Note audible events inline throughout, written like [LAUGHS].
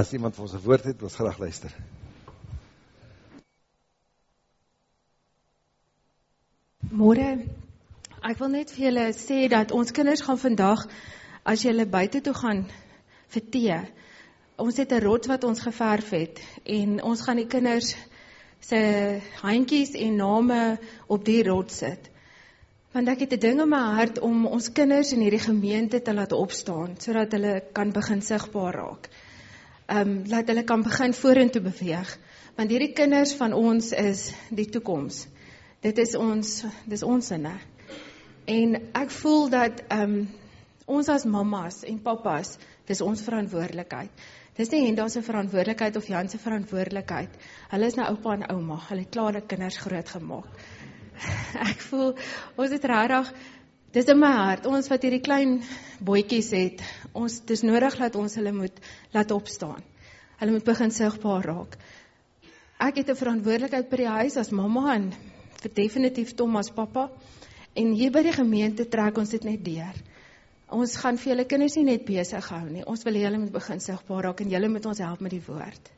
As iemand vir ons 'n woord het, ons graag luister. Môre ek wil net vir julle sê dat ons kinders gaan vandag as julle buite toe gaan vir tee. Ons het 'n rots wat ons geverf het en ons gaan die kinders se handjies en name op die rots sit. Want ek het 'n ding in my hart om ons kinders in hierdie gemeente te laat opstaan sodat hulle kan begin sigbaar raak. Ehm um, laat hulle kan begin vorentoe beweeg. Want hierdie kinders van ons is die toekoms. Dit is ons dis ons sinne. En ek voel dat ehm um, ons as mammas en pappas, dis ons verantwoordelikheid. Dis nie Henda se verantwoordelikheid of Jan se verantwoordelikheid. Hulle is nou oupa en ouma. Hulle het klaar die kinders grootgemaak. [LAUGHS] ek voel ons het regtig dis in my hart. Ons wat hierdie klein boetjies het ons dis nodig dat ons hulle moet laat opstaan. Hulle moet begin sigbaar raak. Ek het 'n verantwoordelikheid by die huis as mamma en vir definitief Tom as pappa. En hier by die gemeente trek ons dit net deur. Ons gaan vir julle kinders nie net besig hou nie. Ons wil hê hulle moet begin sigbaar raak en julle moet ons help met die woord.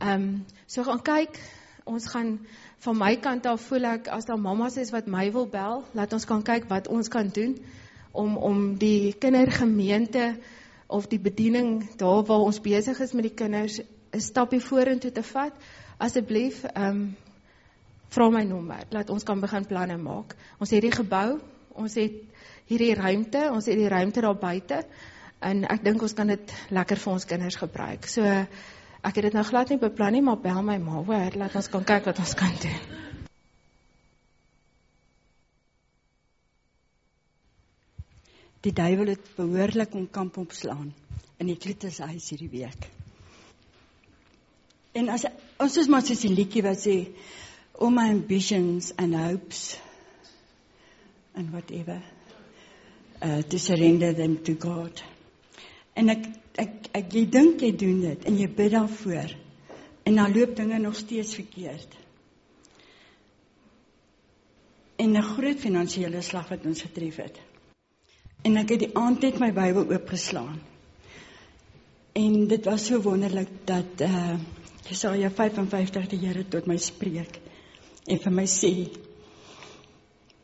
Ehm um, so gaan kyk ons gaan van my kant af voel ek as daar mammas is wat my wil bel, laat ons kan kyk wat ons kan doen om om die kindergemeente of die bediening daar waar ons besig is met die kinders 'n stappie vorentoe te vat. Asseblief, ehm um, vra my nommer, laat ons kan begin planne maak. Ons het hierdie gebou, ons het hierdie ruimte, ons het die ruimte daar buite en ek dink ons kan dit lekker vir ons kinders gebruik. So Ek het dit nou glad nie beplan nie, maar bel my ma, hoor, laat ons kan kyk wat ons kan doen. Die duiwel het behoorlik om kamp opslaan in die Klitus huis hierdie week. En as ons is maar soos die liedjie wat sê all my ambitions and hopes and whatever uh to surrender them to God. En ek ek ek jy dink jy doen dit en jy bid daarvoor. En dan loop dinge nog steeds verkeerd. En 'n groot finansiële slag wat ons getref het. En ek het die aand net my Bybel oopgeslaan. En dit was so wonderlik dat uh Jesaja 55 die Here tot my spreek en vir my sê: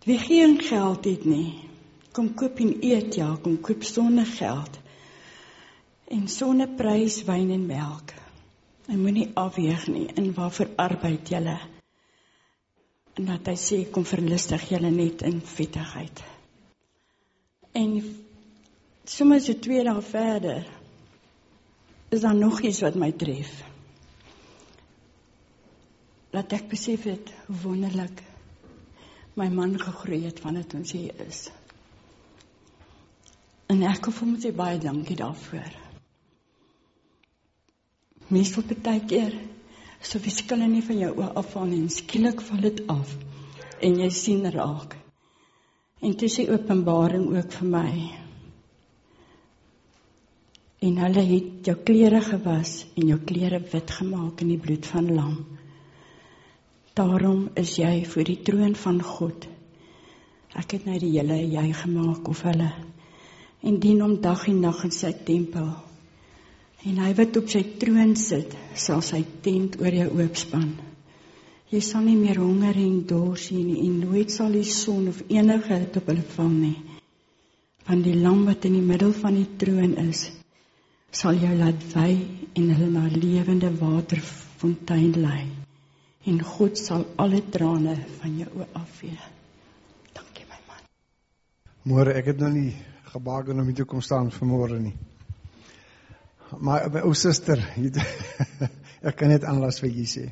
"Wie geen geld het nie, kom koop en eet ja, kom koop sonder geld." En sonder prys wyn en melk. En moenie afweeg nie in waarvoor arbeid julle. En dat hy sê kom verlustig julle net in vettigheid. En sommer so twee dae verder is daar nog iets wat my tref. Laat ek besef het wonderlik my man gegroei het vandat ons hier is. En ek wil hom sê baie dankie daarvoor. Meestal baie keer so skille nie van jou oë afval nie, skielik val dit af en jy sien raak. En dit is 'n openbaring ook vir my. En hulle het jou klere gewas en jou klere wit gemaak in die bloed van lam. Daarom is jy voor die troon van God. Ek het nou die hele jy gemaak of hulle en dien hom dag en nag in sy tempel. En hy wat op sy troon sit, sal sy tent oor jou oopspan. Jy sal nie meer honger en dors hê nie en nooit sal die son of enige hitte op hulle val nie. Want die lam wat in die middel van die troon is, sal jou laat wy en hulle na lewende waterfontein lei. En God sal alle trane van jou oë afvee. Dankie my man. Môre, ek het nou nie gebaken om hier toe kom staan vanmôre nie my my ou suster, ek kan net aanlas wat jy sê.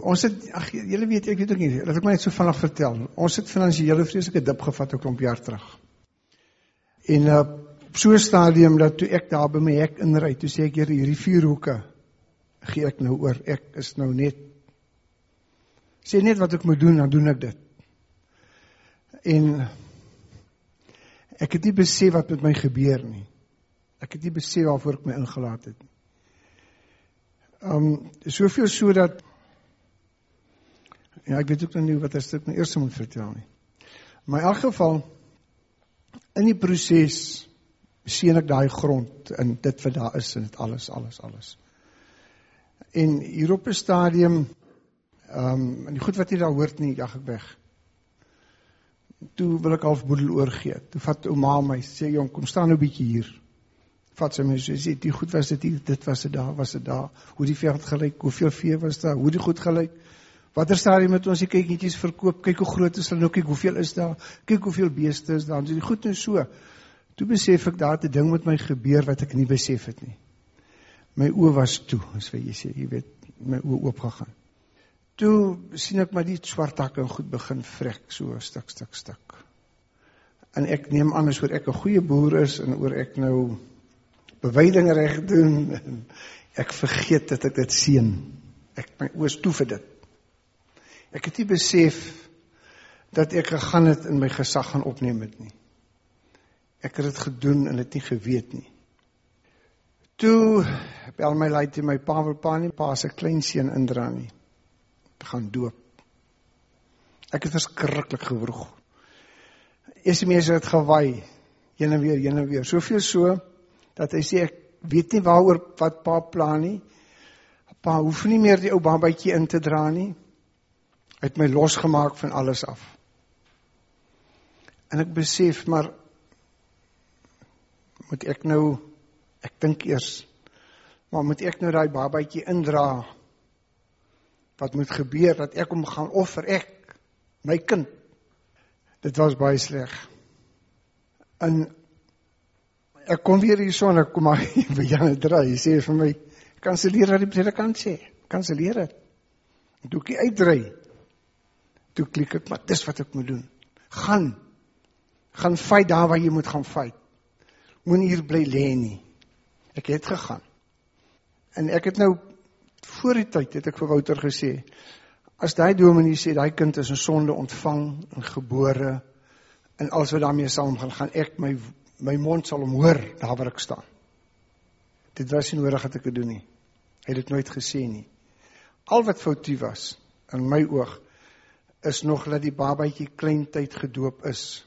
Ons het ag julle weet ek weet ook nie, laat ek maar net so vinnig vertel. Ons het finansiële vreeslike dip gevat 'n klomp jaar terug. En uh, op so 'n stadium dat toe ek daar by my hek inry, toe sê ek hier hierdie vier hoeke gee ek nou oor. Ek is nou net sê net wat ek moet doen, dan doen ek dit. En ek het nie besef wat met my gebeur nie. Ek het nie besef waarvoor ek my ingelaat het nie. Um soveel sodat ja, ek weet ook nou nie wat ek stuk nou eers moet vertel nie. Maar in elk geval in die proses Sien ek daai grond en dit wat daar is en dit alles alles alles. En hier op 'n stadium ehm um, en die goed wat jy daar hoort nie, jag ek weg. Toe wil ek half boedel oorgee. Toe vat ouma my sê jong, kom staan nou 'n bietjie hier. Vat sy my sê sê die goed was dit hier, dit was dit daar, was dit daar. Hoe die veld gelyk, hoeveel vee was daar, hoe die goed gelyk. Watter stadium met ons die kykietjies verkoop, kyk hoe groot is hulle nou, kyk hoeveel is daar, kyk hoeveel beeste is daar. Dis goed en so. Toe besef ek daar 'n ding met my gebeur wat ek nie besef het nie. My oë was toe, as wat jy sê, jy weet, my oë oop gegaan. Toe sien ek maar die swart takke en goed begin vrek so stuk stuk stuk. En ek neem aan as oor ek 'n goeie boer is en oor ek nou beweiding reg doen en ek vergeet dat ek dit sien. Ek my oë is toe vir dit. Ek het nie besef dat ek gegaan het in my gesag gaan opneem het nie. Ek het dit gedoen en dit nie geweet nie. Toe bel my lei te my pa wil pa nie pa se kleinseun indra nie. Te gaan doop. Ek het verskriklik gewroeg. Eerste mense het gewaai heen en weer heen en weer. Soveel so dat hy sê ek weet nie waaroor wat pa plan nie. Pa hoef nie meer die ou babatjie in te dra nie het my losgemaak van alles af. En ek besef maar moet ek nou ek dink eers maar moet ek nou daai babatjie indra? Wat moet gebeur dat ek hom gaan offer ek my kind? Dit was baie sleg. En ek kom weer hier son ek kom maar by Jan dra. Hy sê vir my kanselleer dat die predikant sê. Kanselleer dit. En toe ek uitdry toe klik ek maar dis wat ek moet doen. Gaan. Gaan fight daar waar jy moet gaan fight. Moenie hier bly lê nie. Ek het gegaan. En ek het nou voor die tyd het ek vir Wouter gesê as daai dominee sê daai kind is in sonde ontvang en gebore en wat daarmee saam gaan gaan ek my my mond sal hom hoor daar waar ek staan. Dit was nie nodig dat ek dit doen nie. Hy het dit nooit gesê nie. Al wat foutief was in my oog is nog dat die babatjie kleintyd gedoop is.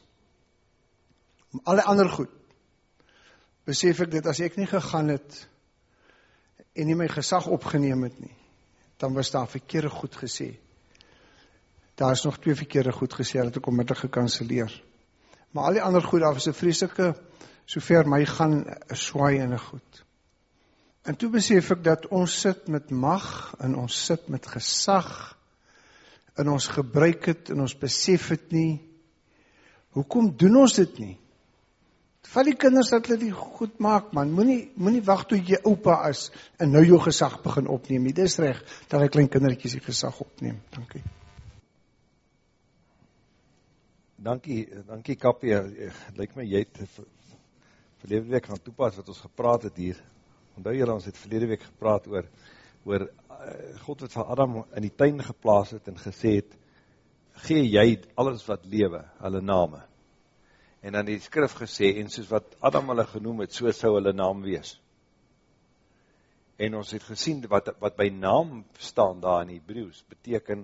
Om alle ander goed besef ek dit as ek nie gegaan het en nie my gesag opgeneem het nie, dan was daar verkeerde goed gesê. Daar is nog twee verkeerde goed gesê dat ek onmiddellik gekanselleer. Maar al die ander goed, daar was 'n vreeslike sover my gaan 'n swaai en 'n goed. En toe besef ek dat ons sit met mag en ons sit met gesag in ons gebruik het en ons besef dit nie. Hoekom doen ons dit nie? Val die kinders dat hulle dit goed maak man. Moenie moenie wag tot jy oupa is en nou jou gesag begin opneem nie. Dis reg dat hy klein kindertjies die gesag opneem. Dankie. Dankie, dankie Kappie. Lyk my jy het verlede week gaan toepas wat ons gepraat het hier. Onthou julle ons het verlede week gepraat oor oor Eh, God wat vir Adam in die tuin geplaas het en gesê het, gee jy alles wat lewe, hulle name. En dan die skrif gesê, en soos wat Adam hulle genoem het, so sou hulle naam wees. En ons het gesien, wat, wat by naam staan daar in Hebrews, beteken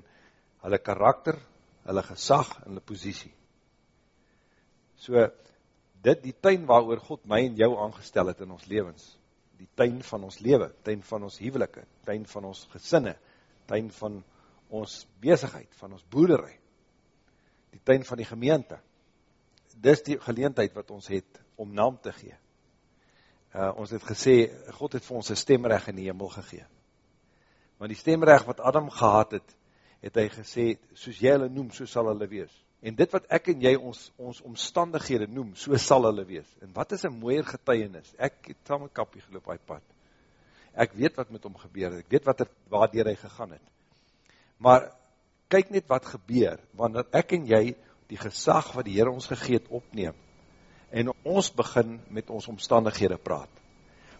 hulle karakter, hulle gesag en hulle positie. So, dit die tuin waar God my en jou aangestel het in ons levens, die tuin van ons lewe, tuin van ons huwelike, tuin van ons gesinne, tuin van ons besigheid, van ons boerdery, die tuin van die gemeente. Dis die geleentheid wat ons het om naam te gee. Uh, ons het gesê, God het vir ons een stemrecht in die hemel gegee. Want die stemrecht wat Adam gehad het, het hy gesê, soos jy hulle noem, so sal hulle wees. En dit wat ek en jy ons, ons omstandighede noem, so sal hulle wees. En wat is een mooier getuienis? Ek het saam met Kappie geloop uit pad. Ek weet wat met hom gebeur. Ek weet wat er, waardoor hy gegaan het. Maar, kyk net wat gebeur, wanneer ek en jy die gesag wat die Heer ons gegeet opneem, en ons begin met ons omstandighede praat.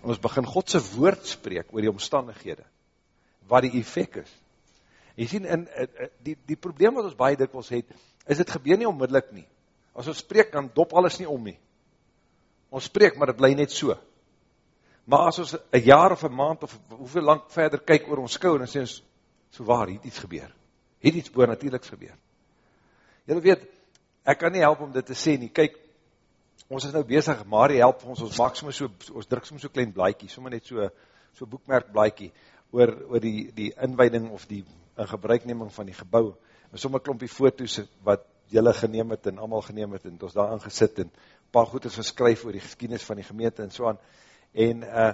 En ons begin Godse woord spreek oor die omstandighede, wat die effect is. En jy sien, in, die, die probleem wat ons baie dikwels het, is dit gebeur nie onmiddellik nie. As ons spreek, dan dop alles nie om nie. Ons spreek, maar het bly net so. Maar as ons een jaar of een maand of hoeveel lang verder kyk oor ons skou, dan sê ons, so waar, het iets gebeur. Het iets boor natuurlijk gebeur. Julle weet, ek kan nie help om dit te sê nie. Kyk, ons is nou bezig, Marie help ons, ons maak soms so, ons druk soms so klein blaaikie, soms net so, so boekmerk blaaikie, oor, oor die, die inwijding of die in gebruikneming van die gebouw, en soms klompie foto's wat jylle geneem het en allemaal geneem het, en ons daar aangesit, en paar goeders geskryf oor die geskienis van die gemeente en so aan, en, uh,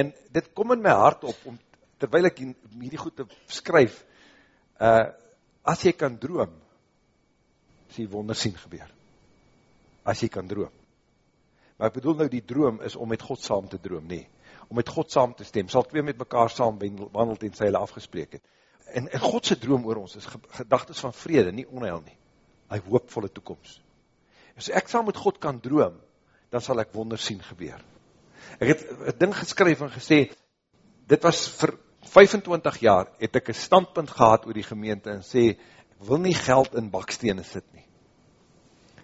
en dit kom in my hart op, om, terwijl ek hierdie goed te skryf, uh, as jy kan droom, as jy wonder sien gebeur, as jy kan droom, Maar ek bedoel nou die droom is om met God saam te droom, nee. Om met God saam te stem, sal twee met mekaar saam wandel en sy hulle afgespreek het. En, en Godse droom oor ons is gedagtes van vrede, nie onheil nie. Hy hoopvolle toekomst. As ek saam met God kan droom, dan sal ek wonder sien gebeur. Ek het een ding geskryf en gesê, dit was vir 25 jaar, het ek een standpunt gehad oor die gemeente en sê, ek wil nie geld in bakstene sit nie.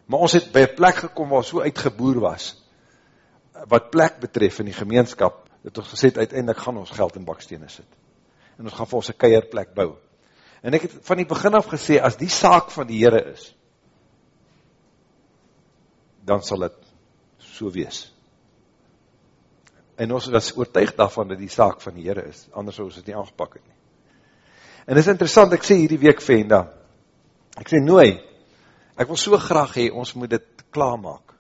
Maar ons het by een plek gekom waar so uitgeboer was, wat plek betref in die gemeenskap, het ons gesê, uiteindelik gaan ons geld in bakstene sit. En ons gaan vir ons een keierplek bou. En ek het van die begin af gesê, as die saak van die Heere is, dan sal het so wees. En ons was oortuig daarvan dat die saak van die Heere is, anders ons het nie aangepak het nie. En is interessant, ek sê hierdie week venda, ek sê nooi, ek wil so graag hee, ons moet dit klaarmaak.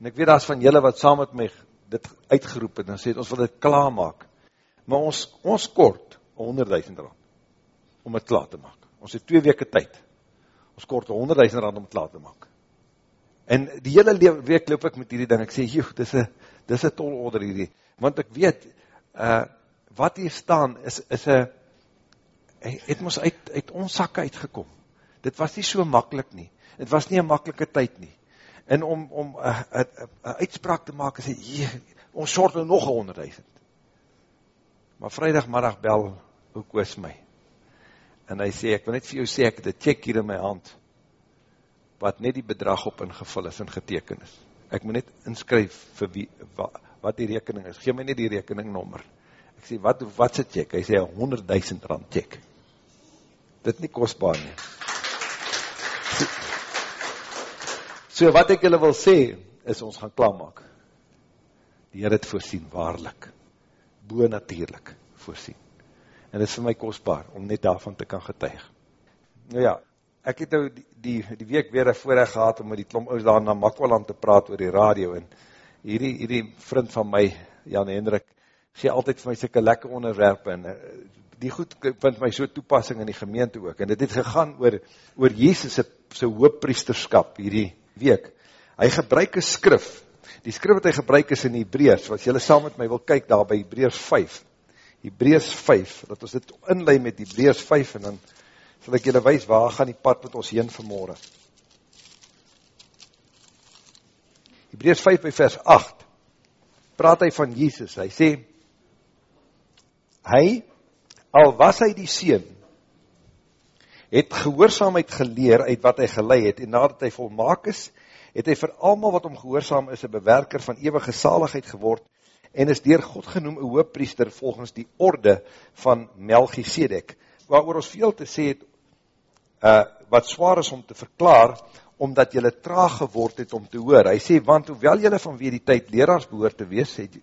En ek weet is van julle wat saam met my dit uitgeroep het, en sê ons wil dit klaarmaak. Maar ons, ons kort 100.000 rand om het klaar te maak. Ons het twee weke tyd. Ons kort 100.000 rand om het klaar te maak. En die hele week loop ek met hierdie ding, ek sê, joh, dit is een tol order hierdie. Want ek weet, uh, wat hier staan, is, is a, het ons uit, uit ons sakke uitgekom. Dit was nie so makkelijk nie. Het was nie een makkelike tyd nie en om, om een uitspraak te maak, sê, jee, ons soort nou nog 100.000. Maar vrijdagmiddag bel ook oos my, en hy sê, ek wil net vir jou sê, ek het een check hier in my hand, wat net die bedrag op ingevul is en geteken is. Ek moet net inskryf vir wie, wat, wat die rekening is, geef my net die rekeningnommer. Ek sê, wat, wat is die check? Hy sê, 100.000 rand check. Dit nie kostbaar nie. So wat ek julle wil sê, is ons gaan klaarmaak. Die Heer het voorsien, waarlik, boe natuurlijk voorsien. En dit is vir my kostbaar, om net daarvan te kan getuig. Nou ja, ek het nou die, die, die week weer een voorrecht gehad, om met die klom oud daar na Makwaland te praat oor die radio, en hierdie, hierdie vriend van my, Jan Hendrik, gee altyd vir my sikke lekker onderwerpe, en eh, die goed vind my so toepassing in die gemeente ook, en dit het gegaan oor, oor Jezus' sy hooppriesterskap, hierdie week. Hy gebruik een skrif, die skrif wat hy gebruik is in Hebreus, wat jylle saam met my wil kyk daar by Hebreus 5, Hebreus 5, dat ons dit inlei met Hebreus 5, en dan sal ek jylle wees, waar gaan die pad met ons heen vanmorgen. Hebreus 5 by vers 8, praat hy van Jesus, hy sê, hy, al was hy die Seen, het gehoorzaamheid geleer uit wat hy geleid het, en nadat hy volmaak is, het hy vir allemaal wat om gehoorzaam is, een bewerker van eeuwige saligheid geword, en is dier God genoem een hooppriester volgens die orde van Melchisedek, waar ons veel te sê het, uh, wat zwaar is om te verklaar, omdat jylle traag geword het om te hoor. Hy sê, want hoewel jylle vanweer die tyd leraars behoor te wees, het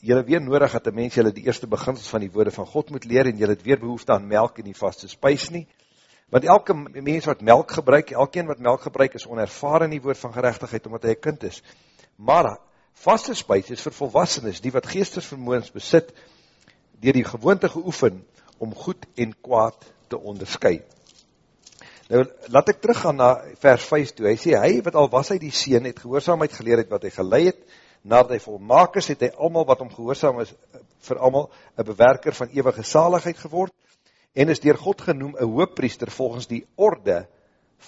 jylle weer nodig dat die mens jylle die eerste beginsels van die woorde van God moet leer, en jylle het weer behoefte aan melk en die vaste spuis nie, Want elke mens wat melk gebruik, elkeen wat melk gebruik is onervaren in die woord van gerechtigheid, omdat hy een kind is. Maar vaste spuit is vir volwassenes, die wat geestersvermoens besit, dier die gewoonte geoefen, om goed en kwaad te onderskui. Nou, laat ek teruggaan na vers 5 toe. Hy sê, hy wat al was hy die sien, het gehoorzaamheid geleerd wat hy geleid het, nadat hy volmaak is, het hy allemaal wat om gehoorzaam is, vir allemaal een bewerker van eeuwige zaligheid geword, en is dier God genoem een hooppriester volgens die orde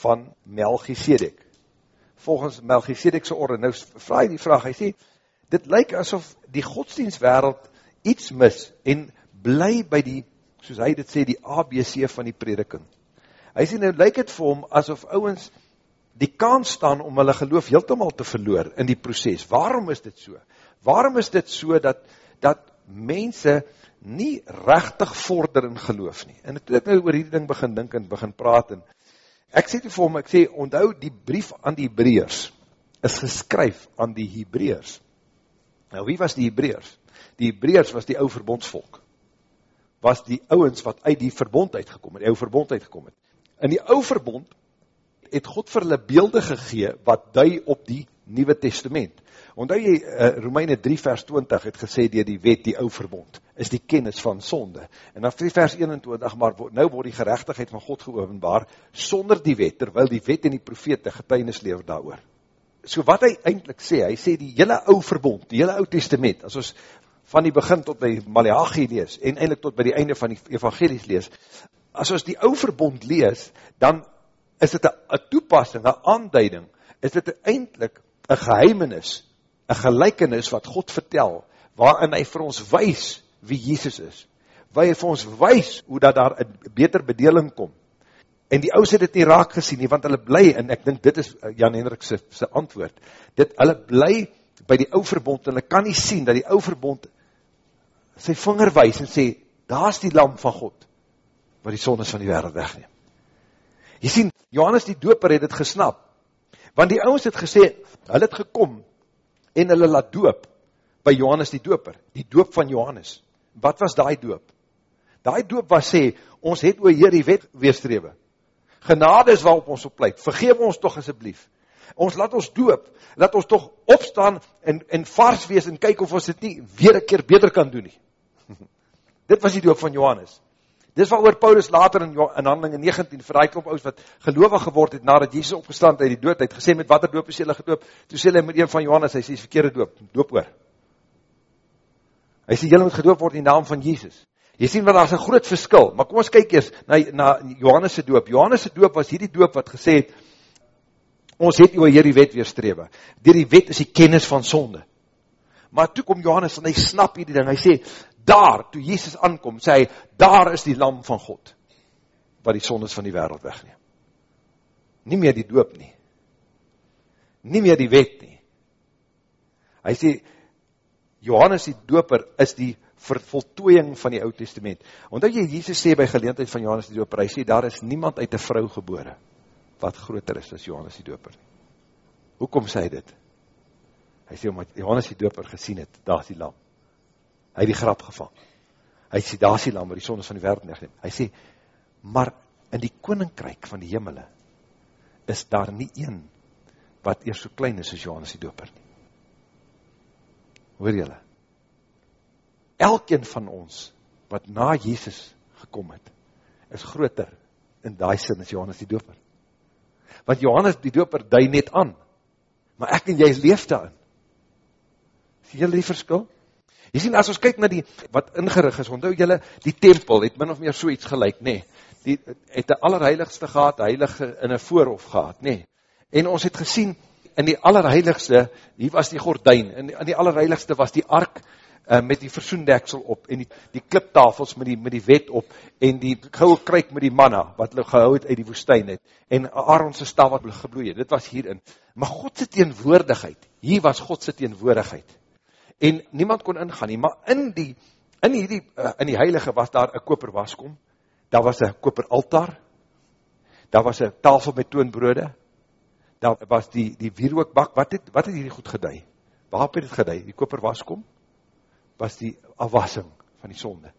van Melchisedek. Volgens Melchisedekse orde. Nou vraag die vraag, hy sê, dit lyk asof die godsdienstwereld iets mis en bly by die, soos hy dit sê, die ABC van die prediking. Hy sê, nou lyk het vir hom asof ouwens die kans staan om hulle geloof heeltemaal te verloor in die proces. Waarom is dit so? Waarom is dit so dat, dat mense nie rechtig vorder in geloof nie. En toe ek nou oor hierdie ding begin dink en begin praat, en ek sê toe vir hom, ek sê, onthou die brief aan die Hebreërs, is geskryf aan die Hebreërs. Nou wie was die Hebreërs? Die Hebreërs was die ou verbondsvolk. Was die ouens wat uit die verbond uitgekom het, die ou verbond uitgekom het. In die ou verbond het God vir hulle beelde gegee wat dui op die Nuwe Testament. Onthou jy uh, Romeine 3 vers 20 het gesê deur die wet die ou verbond is die kennis van sonde. En dan vers 21 maar nou word die geregtigheid van God geopenbaar sonder die wet terwyl die wet en die profete getuienis lewer daaroor. So wat hy eintlik sê, hy sê die hele ou verbond, die hele ou testament, as ons van die begin tot by Maleagi lees en eintlik tot by die einde van die evangelies lees, as ons die ou verbond lees, dan is dit 'n toepassing, 'n aanduiding, is dit eintlik 'n geheimenis een gelijkenis wat God vertel, waarin hy vir ons wys wie Jesus is, waar hy vir ons wys hoe dat daar een beter bedeling kom, en die ouders het het nie raak gesien nie, want hulle bly, en ek dink dit is eh, Jan Hendrik sy, sy antwoord, dit, hulle bly by die oude verbond, en hulle kan nie sien dat die oude verbond sy vinger wys en sê, daar is die lam van God, wat die sondes van die wereld wegneem. Jy sien, Johannes die doper het het gesnap, want die ouders het gesê, hulle het gekom, en hulle laat doop by Johannes die doper, die doop van Johannes. Wat was daai doop? Daai doop was sê, ons het oor hier die wet weerstrewe. Genade is waarop ons op pleit, vergeef ons toch asjeblief. Ons laat ons doop, laat ons toch opstaan en, en vars wees en kyk of ons dit nie weer een keer beter kan doen nie. [LAUGHS] dit was die doop van Johannes. Dis wat oor Paulus later in, in handelinge 19 vir die klop oud wat gelovig geword het nadat Jesus opgestaan uit die dood, hy het gesê met wat er doop is jylle gedoop, toe sê hy met een van Johannes, hy sê is verkeerde doop, doop oor. Hy sê jylle moet gedoop word in die naam van Jesus. Jy sien wat daar is een groot verskil, maar kom ons kyk eers na, na Johannes' doop. Johannes' doop was hierdie doop wat gesê het, ons het oor hierdie wet weerstrewe. Dier die wet is die kennis van sonde. Maar toe kom Johannes en hy snap hierdie ding, hy sê, daar, toe Jesus aankom, sê hy, daar is die lam van God, wat die sondes van die wereld wegneem. Nie meer die doop nie. Nie meer die wet nie. Hy sê, Johannes die doper is die vervoltooiing van die oud testament. Omdat jy Jesus sê by geleentheid van Johannes die doper, hy sê, daar is niemand uit die vrou gebore, wat groter is as Johannes die doper. Hoekom sê hy dit? Hy sê, omdat Johannes die doper gesien het, daar is die lam hy het die grap gevang. Hy sê, daar is die lam, waar die sondes van die wereld wegneem. Hy sê, maar in die koninkryk van die hemele, is daar nie een, wat eers so klein is as Johannes die doper nie. Hoor jylle? Elkeen van ons, wat na Jesus gekom het, is groter in die sin as Johannes die doper. Want Johannes die doper dui net aan, maar ek en jy leef daarin. Sien jylle die verskil? Jy sien, as ons kyk na die, wat ingerig is, onthou jylle, die tempel het min of meer so iets gelijk, nee. Die het die allerheiligste gehad, heilige in een voorhof gehad, nee. En ons het gesien, in die allerheiligste, hier was die gordijn, in die, in die allerheiligste was die ark, uh, met die versoendeksel op, en die, die kliptafels met die, met die wet op, en die gouwe kruik met die manna, wat hulle gehou het uit die woestijn het, en Aaronse staf wat hulle gebloeie, dit was hierin. Maar Godse teenwoordigheid, hier was Godse teenwoordigheid, en niemand kon ingaan nie, maar in die, in die, uh, in die heilige was daar een koper waskom, daar was een koper altaar, daar was een tafel met toonbrode, daar was die, die wierookbak, wat het, wat het hierdie goed gedei? Waar het het gedei? Die koper waskom, was die afwassing van die sonde.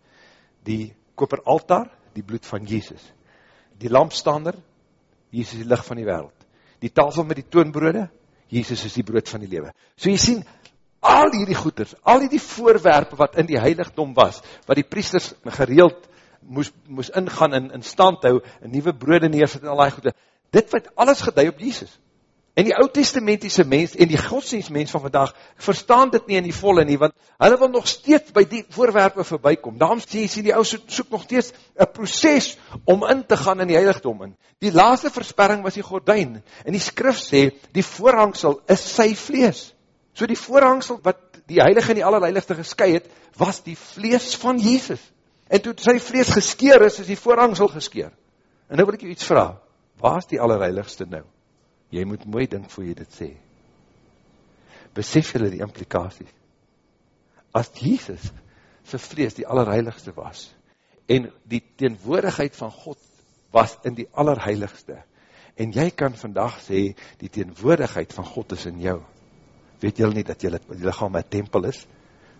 Die koper altaar, die bloed van Jezus. Die lampstander, Jezus die licht van die wereld. Die tafel met die toonbrode, Jezus is die brood van die lewe. So jy sien, al hierdie goeders, al hierdie voorwerpe wat in die heiligdom was, wat die priesters gereeld moes, moes ingaan en in stand hou, en nieuwe brode neerset en al die goede, dit wat alles gedei op Jesus. En die oud-testamentiese mens en die godsdienstmens van vandag verstaan dit nie in die volle nie, want hulle wil nog steeds by die voorwerpe voorbijkom. Daarom sê jy, die ou soek, soek nog steeds een proces om in te gaan in die heiligdom in. Die laaste versperring was die gordijn. En die skrif sê, die voorhangsel is sy vlees. So die voorhangsel wat die heilige en die allerheiligste gesky het, was die vlees van Jesus. En toe sy vlees geskeer is, is die voorhangsel geskeer. En nou wil ek jou iets vraag, waar is die allerheiligste nou? Jy moet mooi dink voor jy dit sê. Besef julle die implikaties. As Jesus sy vlees die allerheiligste was, en die teenwoordigheid van God was in die allerheiligste, En jy kan vandag sê, die teenwoordigheid van God is in jou. Weet jy nie dat jy lichaam een tempel is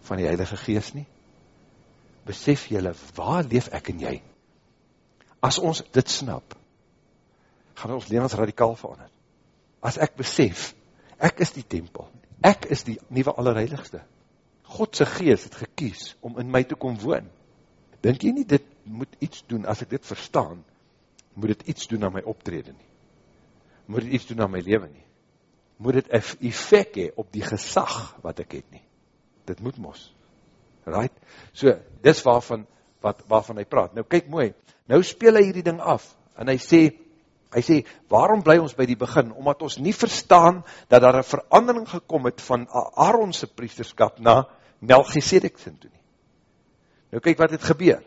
van die Heilige Geest nie? Besef jy, waar leef ek en jy? As ons dit snap, gaan ons levens radikaal verander. As ek besef, ek is die tempel, ek is die nieuwe allerheiligste. Godse geest het gekies om in my te kom woon. Denk jy nie, dit moet iets doen, as ek dit verstaan, moet dit iets doen aan my optreden nie. Moet dit iets doen aan my leven nie. Moet dit effect hee op die gesag wat ek het nie. Dit moet mos. Right? So, dis waarvan, wat, waarvan hy praat. Nou kyk mooi, nou speel hy hierdie ding af, en hy sê, hy sê, waarom bly ons by die begin? Omdat ons nie verstaan, dat daar een verandering gekom het, van Aaronse priesterskap, na Melchizedek sin toe nie. Nou kyk wat het gebeur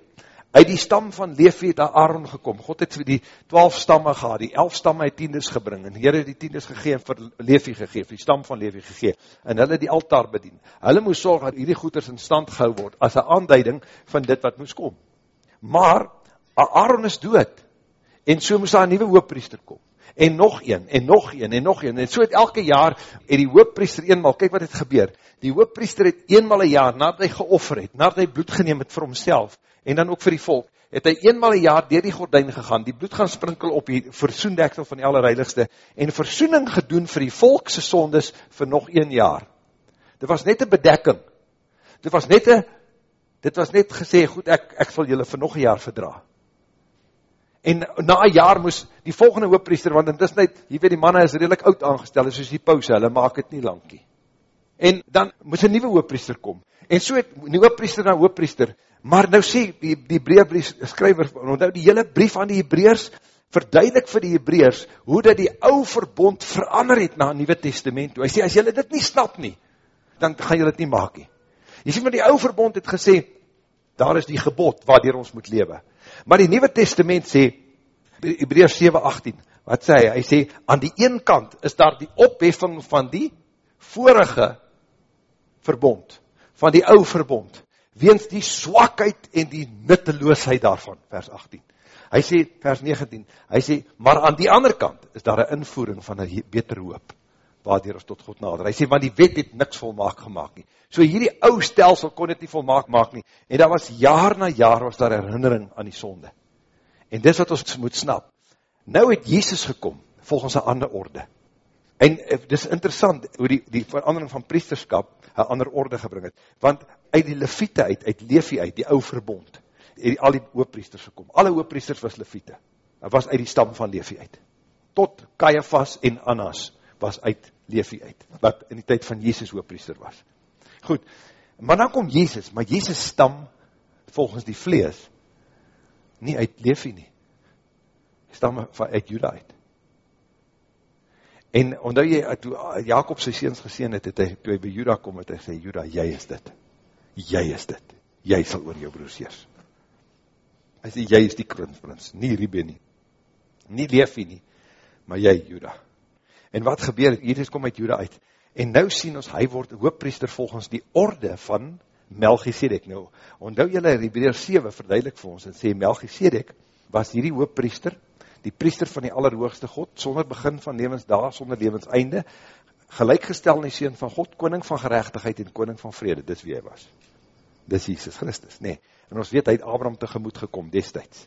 uit die stam van Levi het Aaron gekom, God het vir die 12 stamme gehad, die 11 stamme het tiendes gebring, en Heer het die tiendes gegeen vir Levi gegeen, vir die stam van Levi gegeen, en hulle die altaar bedien. Hulle moes sorg dat hierdie goeders in stand gehou word, as een aanduiding van dit wat moes kom. Maar, Aaron is dood, en so moes daar een nieuwe hooppriester kom, en nog een, en nog een, en nog een, en so het elke jaar, het die hooppriester eenmaal, kyk wat het gebeur, die hooppriester het eenmaal een jaar, nadat hy geoffer het, nadat hy bloed geneem het vir homself, en dan ook vir die volk, het hy eenmaal een jaar dier die gordijn gegaan, die bloed gaan sprinkel op die versoendeksel van die allerheiligste, en versoening gedoen vir die volkse sondes vir nog een jaar. Dit was net een bedekking. Dit was net een, dit was net gesê, goed, ek, ek sal julle vir nog een jaar verdra. En na een jaar moes die volgende hooppriester, want in dis net, jy weet die manne is redelijk oud aangestel, soos die pauze, hulle maak het nie langkie. En dan moes een nieuwe hooppriester kom. En so het nieuwe priester na hooppriester, Maar nou sê die, die Hebreeëbrief skrywer, onthou die hele brief aan die Hebreërs verduidelik vir die Hebreërs hoe dat die ou verbond verander het na Nuwe Testament. Hy sê as julle dit nie snap nie, dan gaan julle dit nie maak nie. Jy sien maar die ou verbond het gesê daar is die gebod waardeur ons moet lewe. Maar die Nuwe Testament sê Hebreërs 7:18, wat sê hy? Hy sê aan die een kant is daar die opheffing van die vorige verbond, van die ou verbond weens die swakheid en die nutteloosheid daarvan, vers 18. Hy sê, vers 19, hy sê, maar aan die ander kant is daar een invoering van een beter hoop, waardoor ons tot God nader. Hy sê, want die wet het niks volmaak gemaakt nie. So hierdie ou stelsel kon het nie volmaak maak nie. En daar was jaar na jaar was daar herinnering aan die sonde. En dis wat ons moet snap. Nou het Jezus gekom, volgens een ander orde. En eh, dis interessant, hoe die, die verandering van priesterskap, een ander orde gebring het. Want uit die leviete uit, uit Levi uit, die ou verbond, het al die hooppriesters gekom. Alle hooppriesters was leviete. Hy was uit die stam van Levi uit. Tot Caiaphas en Annas was uit Levi uit, wat in die tyd van Jezus hooppriester was. Goed, maar dan kom Jezus, maar Jezus stam volgens die vlees nie uit Levi nie. Stam uit Juda uit. En omdat jy, toe Jacob sy seens geseen het, het hy, toe hy by Juda kom, het hy sê, Juda, jy is dit jy is dit, jy sal oor jou broers heers. Hy sê, jy is die kroonprins, nie Riebe nie, nie Levi nie, maar jy, Juda. En wat gebeur, Jezus kom uit Juda uit, en nou sien ons, hy word hooppriester volgens die orde van Melchizedek. Nou, onthou jylle, Hebreer 7 verduidelik vir ons, en sê, Melchizedek was hierdie hooppriester, die priester van die allerhoogste God, sonder begin van levensdaag, sonder levenseinde, gelijkgestel in die sien van God, koning van gerechtigheid en koning van vrede, dis wie hy was. Dis Jesus Christus, nee. En ons weet, hy het Abraham tegemoet gekom destijds,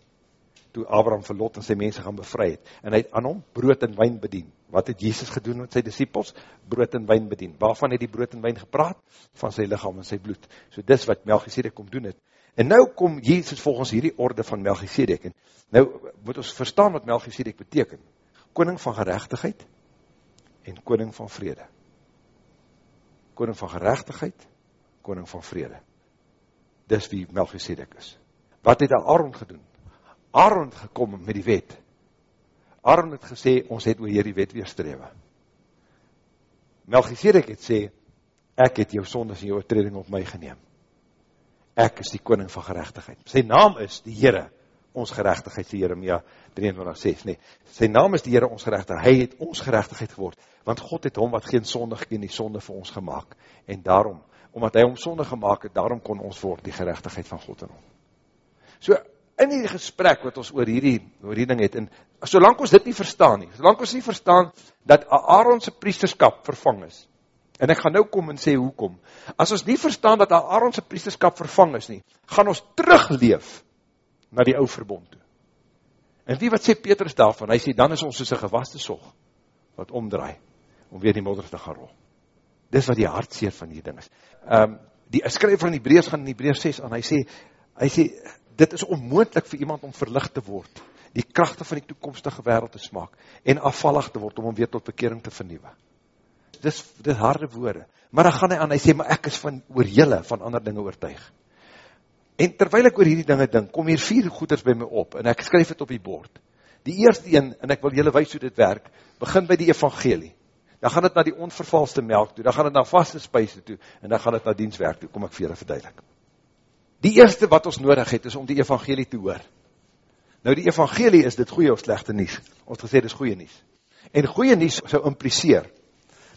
toe Abraham vir Lot en sy mense gaan bevry het, en hy het aan hom brood en wijn bedien. Wat het Jesus gedoen met sy disciples? Brood en wijn bedien. Waarvan het die brood en wijn gepraat? Van sy lichaam en sy bloed. So dis wat Melchizedek kom doen het. En nou kom Jesus volgens hierdie orde van Melchizedek, en nou moet ons verstaan wat Melchizedek beteken. Koning van gerechtigheid, en koning van vrede. Koning van gerechtigheid, koning van vrede. Dis wie Melchizedek is. Wat het Aaron gedoen? Aaron gekom met die wet. Aaron het gesê, ons het oor hierdie wet weerstrewe. Melchizedek het sê, ek het jou sondes en jou oortreding op my geneem. Ek is die koning van gerechtigheid. Sy naam is die Heere, ons gerechtigheid, sê Jeremia 23,6, nee, sy naam is die Heere ons gerechtigheid, hy het ons gerechtigheid geword, want God het hom wat geen sonde geen die sonde vir ons gemaakt, en daarom, omdat hy hom sonde gemaakt het, daarom kon ons word die gerechtigheid van God in hom. So, in die gesprek wat ons oor hierdie, oor hierdie ding het, en solank ons dit nie verstaan nie, solank ons nie verstaan, dat Aaronse priesterskap vervang is, en ek gaan nou kom en sê hoekom, as ons nie verstaan dat Aaronse priesterskap vervang is nie, gaan ons terugleef na die ou verbond toe. En wie wat sê Petrus daarvan? Hy sê, dan is ons soos een gewaste sog, wat omdraai, om weer die modder te gaan rol. Dis wat die hartseer van die ding is. Um, die skryf van die Hebreërs gaan in Hebreërs 6 aan, hy sê, hy sê, dit is onmoendlik vir iemand om verlicht te word, die krachte van die toekomstige wereld te smaak, en afvallig te word, om hom weer tot bekering te vernieuwe. Dis, dit harde woorde. Maar dan gaan hy aan, hy sê, maar ek is van oor jylle, van ander dinge oortuig. En terwijl ek oor hierdie dinge dink, kom hier vier goeders by my op, en ek skryf het op die bord. Die eerste een, en ek wil jylle wees hoe dit werk, begin by die evangelie. Dan gaan het na die onvervalste melk toe, dan gaan het na vaste spuise toe, en dan gaan het na dienswerk toe, kom ek vir jylle verduidelik. Die eerste wat ons nodig het, is om die evangelie te hoor. Nou die evangelie is dit goeie of slechte nies. Ons gesê, dit is goeie nies. En goeie nies sal impliseer,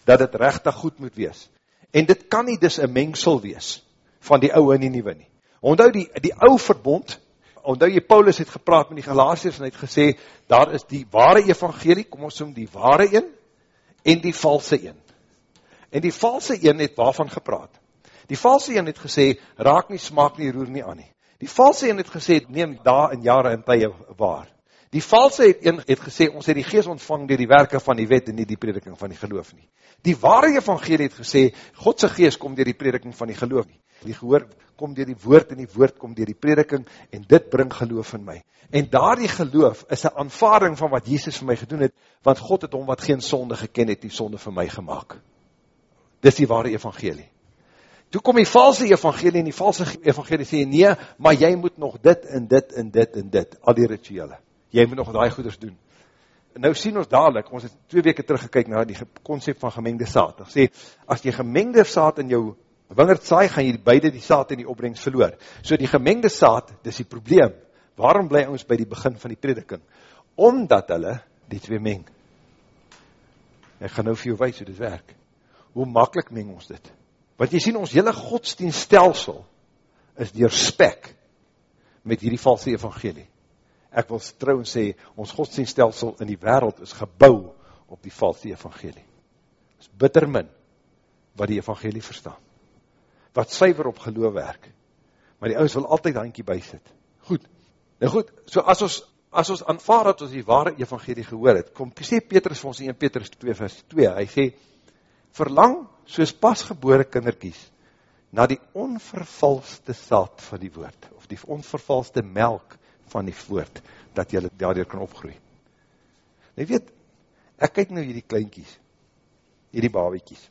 dat het rechtig goed moet wees. En dit kan nie dus een mengsel wees, van die ouwe en die nieuwe nie. Ondou die, die ouwe verbond, ondou jy Paulus het gepraat met die Galatiërs, en het gesê, daar is die ware evangelie, kom ons soem die ware een, en die valse een. En die valse een het waarvan gepraat? Die valse een het gesê, raak nie, smaak nie, roer nie aan nie. Die valse een het gesê, neem daar in jare en tye waar. Die valse het, een het gesê, ons het die geest ontvang door die werke van die wet en nie die prediking van die geloof nie. Die ware evangelie het gesê, Godse geest kom door die prediking van die geloof nie. Die gehoor kom door die woord en die woord kom door die prediking en dit bring geloof in my. En daar die geloof is een aanvaring van wat Jesus vir my gedoen het, want God het om wat geen sonde geken het, die sonde vir my gemaakt. Dis die ware evangelie. Toe kom die valse evangelie en die valse evangelie sê, nee, maar jy moet nog dit en dit en dit en dit, al die rituele. Jy moet nog die goeders doen. Nou sien ons dadelijk, ons het twee weke teruggekyk na die concept van gemengde saad. Ek sê, as jy gemengde saad in jou wingerd saai, gaan jy beide die saad en die opbrengst verloor. So die gemengde saad, dis die probleem. Waarom bly ons by die begin van die prediking? Omdat hulle die twee meng. Ek gaan nou vir jou wees hoe dit werk. Hoe makkelijk meng ons dit? Want jy sien, ons hele godsdienststelsel is dier spek met hierdie valse evangelie. Ek wil trouwens sê, ons godsdienststelsel in die wereld is gebouw op die valse evangelie. Het is bitter min wat die evangelie verstaan. Wat syver op geloof werk. Maar die ouders wil altyd handkie bysit. Goed. Nou goed, so as ons, as ons aanvaard dat ons die ware evangelie gehoor het, kom sê Petrus vir ons 1 Petrus 2 vers 2, hy sê, verlang soos pasgebore kinderkies na die onvervalste saad van die woord, of die onvervalste melk van die woord, dat jylle daardoor kan opgroei. Nou weet, ek kyk nou hierdie kleinkies, hierdie babiekies.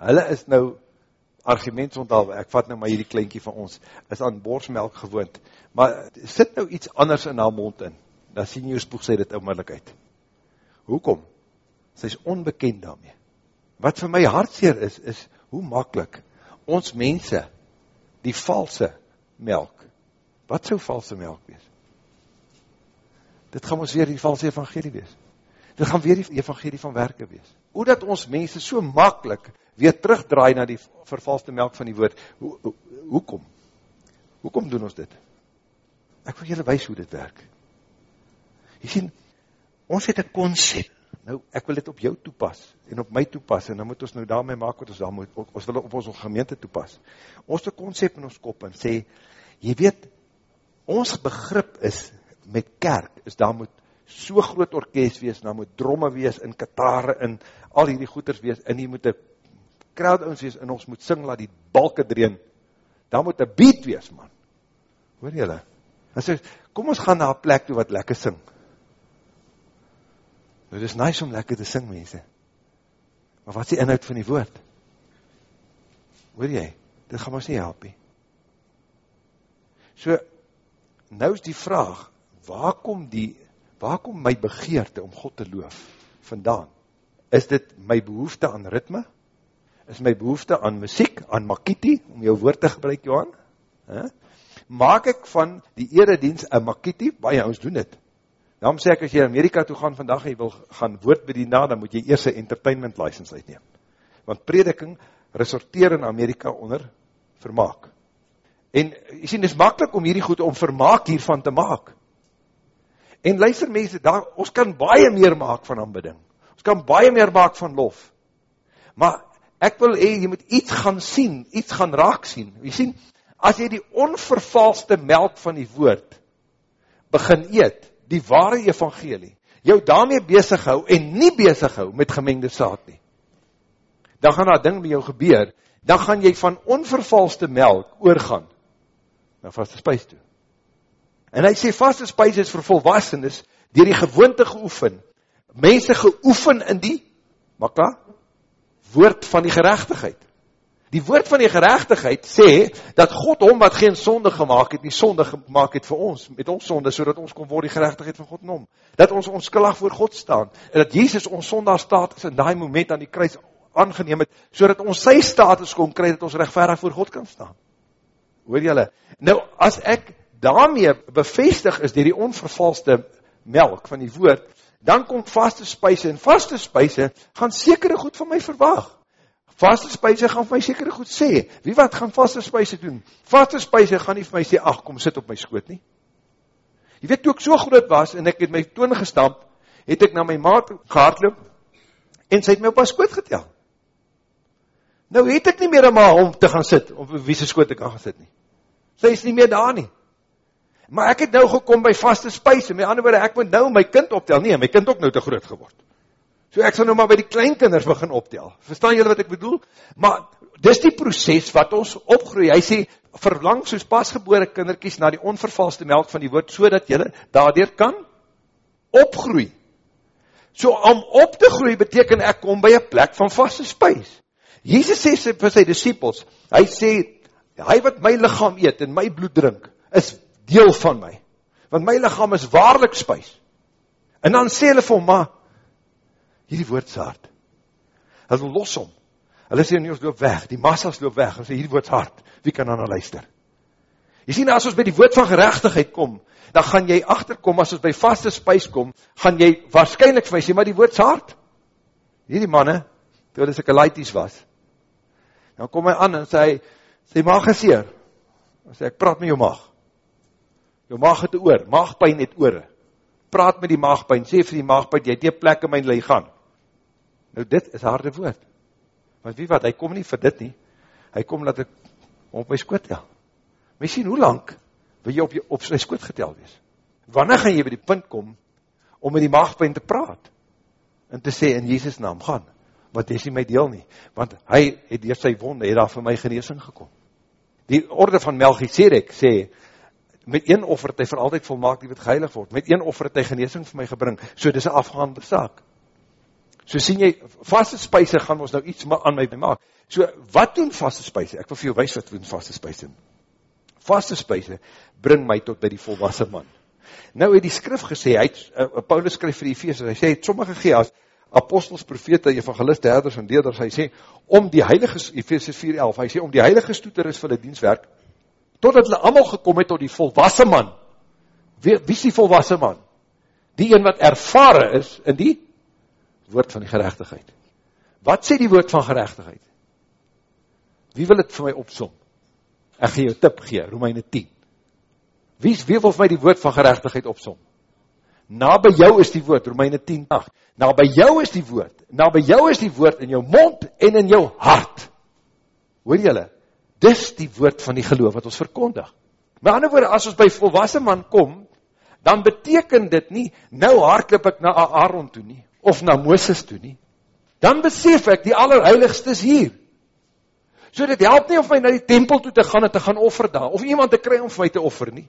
Hulle is nou argumentsonthal, ek vat nou maar hierdie kleinkie van ons, is aan borsmelk gewoond, maar sit nou iets anders in haar mond in, dan sien jy spoeg sy dit onmiddellik uit. Hoekom? Sy is onbekend daarmee. Wat vir my hartseer is, is hoe makkelijk ons mense die valse melk, wat sou valse melk wees? Dit gaan ons weer die valse evangelie wees. Dit gaan weer die evangelie van werke wees. Hoe dat ons mense so makkelijk weer terugdraai na die vervalste melk van die woord, hoe, hoe, hoekom? Hoekom doen ons dit? Ek wil julle wees hoe dit werk. Jy sien, ons het een concept, nou, ek wil dit op jou toepas, en op my toepas, en dan moet ons nou daarmee maak, wat ons daar moet, ons wil op ons gemeente toepas. Ons te concept in ons kop, en sê, jy weet, ons begrip is, met kerk, is daar moet so groot orkest wees, daar moet dromme wees, in katare, in al hierdie goeders wees, en jy moet een crowd ons wees, en ons moet sing, laat die balke dreen, daar moet een beat wees, man. Hoor jylle? En sê, kom ons gaan na een plek toe wat lekker sing. Nou, dit is nice om lekker te sing, mense. Maar wat is die inhoud van die woord? Hoor jy? Dit gaan ons nie help nie. So, nou is die vraag, waar kom die, waar kom my begeerte om God te loof vandaan? Is dit my behoefte aan ritme? Is my behoefte aan muziek, aan makiti, om jou woord te gebruik, Johan? He? Maak ek van die eredienst een makiti? Baie, ons doen dit. Daarom sê ek, as jy Amerika toe gaan vandag, jy wil gaan woord bedien na, dan moet jy eers een entertainment license uitneem. Want prediking resorteer in Amerika onder vermaak. En jy sien, dit is makkelijk om hierdie goed om vermaak hiervan te maak. En luister mense, daar, ons kan baie meer maak van aanbidding. Ons kan baie meer maak van lof. Maar ek wil hê jy moet iets gaan sien, iets gaan raak sien. Jy sien, as jy die onvervalste melk van die woord begin eet, die ware evangelie, jou daarmee bezig hou en nie bezig hou met gemengde saad nie, dan gaan dat ding met jou gebeur, dan gaan jy van onvervalste melk oorgaan na vaste spuis toe. En hy sê vaste spuis is vir volwassenes, dier die gewoonte geoefen, mense geoefen in die, klaar, woord van die gerechtigheid. Die woord van die gerechtigheid sê, dat God om wat geen sonde gemaakt het, die sonde gemaakt het vir ons, met ons sonde, so ons kon word die gerechtigheid van God nom. Dat ons ons skillig voor God staan, en dat Jezus ons sondaar status in die moment aan die kruis aangeneem het, so ons sy status kon kry, dat ons rechtverig voor God kan staan. Hoor jylle? Nou, as ek daarmee bevestig is, dier die onvervalste melk van die woord, dan kom vaste spuise, en vaste spuise gaan sekere goed van my verwaag. Vaste spuise gaan vir my sekere goed sê. Wie wat gaan vaste spuise doen? Vaste spuise gaan nie vir my sê, ach, kom sit op my skoot nie. Jy weet, toe ek so groot was, en ek het my toon gestamp, het ek na my maat gehaardloop, en sy het my op my skoot getel. Nou het ek nie meer een ma om te gaan sit, om wie sy skoot ek gaan sit nie. Sy is nie meer daar nie. Maar ek het nou gekom by vaste spuise, met ander woorde, ek moet nou my kind optel, nie, my kind ook nou te groot geword. So ek sal nou maar by die kleinkinders begin optel. Verstaan julle wat ek bedoel? Maar dis die proces wat ons opgroei. Hy sê, verlang soos pasgebore kinderkies na die onvervalste melk van die woord, so dat julle daardoor kan opgroei. So om op te groei beteken ek kom by een plek van vaste spuis. Jesus sê vir sy disciples, hy sê, hy wat my lichaam eet en my bloed drink, is deel van my. Want my lichaam is waarlik spuis. En dan sê hulle vir maar, hierdie woord is hard. Hulle los hom. Hulle sê, nie, ons loop weg, die massas loop weg, en sê, hierdie woord is hard, wie kan dan luister? Jy sê, as ons by die woord van gerechtigheid kom, dan gaan jy achterkom, as ons by vaste spuis kom, gaan jy waarschijnlijk vir my sê, maar die woord is hard. Hierdie manne, toe hulle sikke laities was, dan kom hy aan en sê, sê maag geseer, en sê, ek praat met jou maag, jou maag het oor, maagpijn het oor, praat met die maagpijn, sê vir die maagpijn, jy het die plek in my lichaam, nou dit is harde woord, want wie wat, hy kom nie vir dit nie, hy kom dat ek op my skoot tel, my sien hoe lang, wil jy op, jy, op sy skoot getel wees, wanneer gaan jy by die punt kom, om met die maagpijn te praat, en te sê in Jesus naam, gaan, want hy is nie my deel nie, want hy het door sy wonde, het daar vir my geneesing gekom, die orde van Melchizedek sê, met een offer het hy vir altyd volmaak die wat geheilig word, met een offer het hy geneesing vir my gebring, so dit is een afgaande saak. So sien jy, vaste spuise gaan ons nou iets aan my maak. So wat doen vaste spuise? Ek wil vir jou wees wat doen vaste spuise. Vaste spuise bring my tot by die volwassen man. Nou het die skrif gesê, hy het, uh, Paulus skryf vir die feest, hy sê, het sommige gee as apostels, profete, evangeliste, herders en deerders, hy sê, om die heilige, Ephesians 4.11, hy sê, om die heilige stoeter is vir die dienstwerk, totdat hulle allemaal gekom het tot die volwassen man. Wie, wie is die volwassen man? Die een wat ervare is in die woord van die gerechtigheid. Wat sê die woord van gerechtigheid? Wie wil het vir my opsom? Ek gee jou tip gee, Romeine 10. Wie, wie wil vir my die woord van gerechtigheid opsom? Na by jou is die woord, Romeine 10, 8. Na by jou is die woord, na by jou is die woord in jou mond en in jou hart. Hoor jylle? dis die woord van die geloof wat ons verkondig. Met ander woorde, as ons by volwassen man kom, dan beteken dit nie, nou hardloop ek na Aaron toe nie, of na Mooses toe nie. Dan besef ek, die allerheiligste is hier. So dit help nie om my na die tempel toe te gaan en te gaan offer daar, of iemand te kry om vir my te offer nie.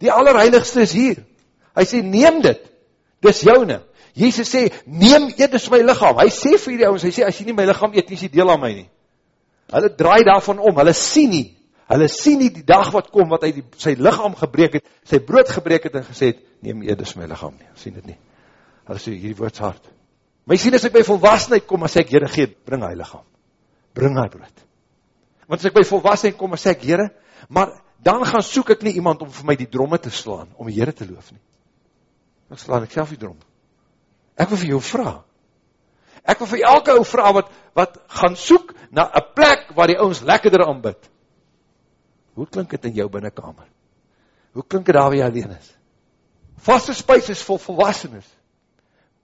Die allerheiligste is hier. Hy sê, neem dit, dis joune. Jezus sê, neem eet, dis my lichaam. Hy sê vir die ouwens, hy sê, as jy nie my lichaam eet, nie is die deel aan my nie. Hulle draai daarvan om, hulle sien nie, hulle sien nie die dag wat kom, wat hy die, sy lichaam gebreek het, sy brood gebreek het en gesê het, neem edes my lichaam nie, sien dit nie. Hulle sê, hierdie woord is hard. My sien as ek by volwassenheid kom, as ek, Heere, geet, bring hy lichaam. Bring hy brood. Want as ek by volwassenheid kom, as ek, Heere, maar dan gaan soek ek nie iemand om vir my die dromme te slaan, om die Heere te loof nie. Dan slaan ek self die drom. Ek wil vir jou vraag, Ek wil vir elke ou vra wat wat gaan soek na 'n plek waar die ouens lekkerder aanbid. Hoe klink het in jou binnenkamer? Hoe klink het daar waar jy alleen is? Vaste spuis is vol volwassenes.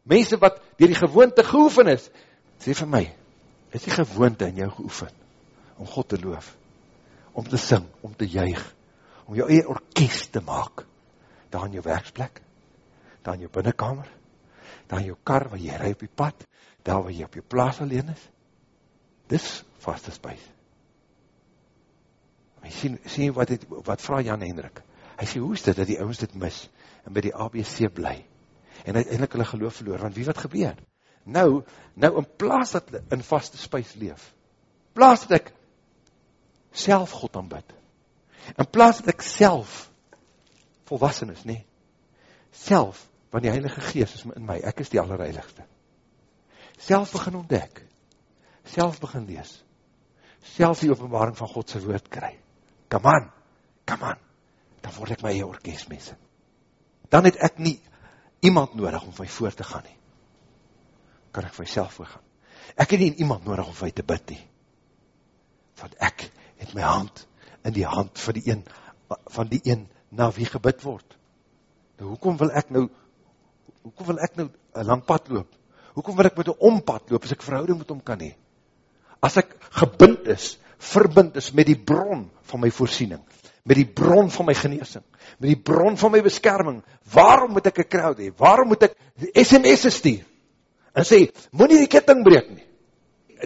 Mense wat dier die gewoonte geoefen is, sê vir my, is die gewoonte in jou geoefen, om God te loof, om te sing, om te juig, om jou eie orkest te maak, daar in jou werksplek, daar in jou binnenkamer, daar in jou kar waar jy rij op die pad, daar waar jy op jou plaas alleen is, dis vaste spuis. Hy sien, sien wat, het, wat vraag Jan Hendrik? Hy sê, hoe is dit dat die ouwens dit mis, en by die ABC bly, en uiteindelik hulle geloof verloor, want wie wat gebeur? Nou, nou in plaas dat hulle in vaste spuis leef, plaas dat ek self God aanbid, in plaas dat ek self volwassen is, nie, self, want die Heilige Geest is in my, ek is die allerheiligste, self begin ontdek, self begin lees, self die openbaring van Godse woord kry, come on, come on, dan word ek my eie orkestmense, dan het ek nie iemand nodig om my voor te gaan nie. Kan ek vir myself voorgaan. Ek het nie iemand nodig om vir my te bid nie. Want ek het my hand in die hand van die een, van die een na wie gebid word. Nou, hoekom wil ek nou, hoekom wil ek nou een lang pad loop? Hoekom wil ek met een ompad loop, as ek verhouding met hom kan hee? As ek gebind is, verbind is met die bron van my voorsiening, met die bron van my geneesing, met die bron van my beskerming, waarom moet ek een crowd hee? Waarom moet ek sms'e stuur? En sê, moet nie die ketting breek nie.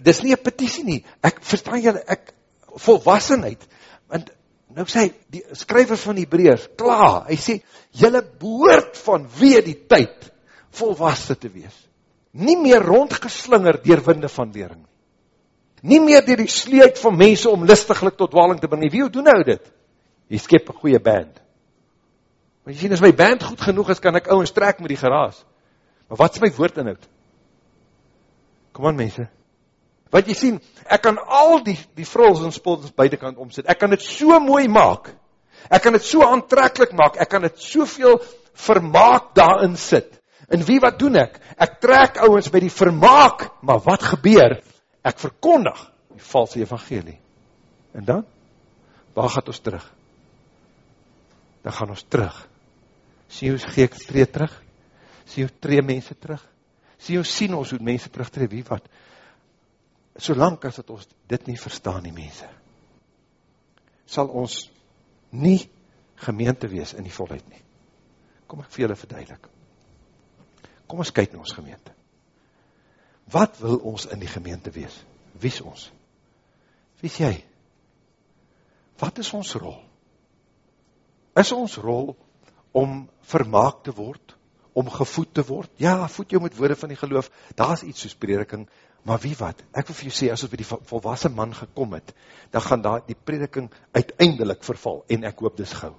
Dis nie een petitie nie. Ek verstaan julle, ek, volwassenheid, want nou sê, die skryver van die breers, klaar, hy sê, julle behoort van wie die tyd volwassen te wees. Nie meer rondgeslinger dier winde van lering nie. Meer dier die sleet van mense om listiglik tot waling te bring. Wie doen nou dit? Jy skep een goeie band. Want jy sien, as my band goed genoeg is, kan ek ouwens trek met die geraas. Maar wat is my woord inhoud? Kom aan mense. Wat jy sien, ek kan al die, die fruls en spols buitenkant omsit. Ek kan het so mooi maak. Ek kan het so aantrekkelijk maak. Ek kan het soveel vermaak daarin sit. En wie wat doen ek? Ek trek ouwens by die vermaak, maar wat gebeur? Ek verkondig die valse evangelie. En dan? Waar gaat ons terug? Dan gaan ons terug sien ons gee ek tree terug, sien ons tree mense terug, sien ons sien ons hoe mense terug tree, wie wat, solang as het ons dit nie verstaan nie mense, sal ons nie gemeente wees in die volheid nie. Kom ek vir julle verduidelik. Kom ons kyk na ons gemeente. Wat wil ons in die gemeente wees? Wie is ons? Wie is jy? Wat is ons rol? Is ons rol om vermaak te word, om gevoed te word. Ja, voed jou met woorde van die geloof, daar is iets soos prediking, maar wie wat, ek wil vir jou sê, as ons by die volwassen man gekom het, dan gaan daar die prediking uiteindelik verval, en ek hoop dis gauw,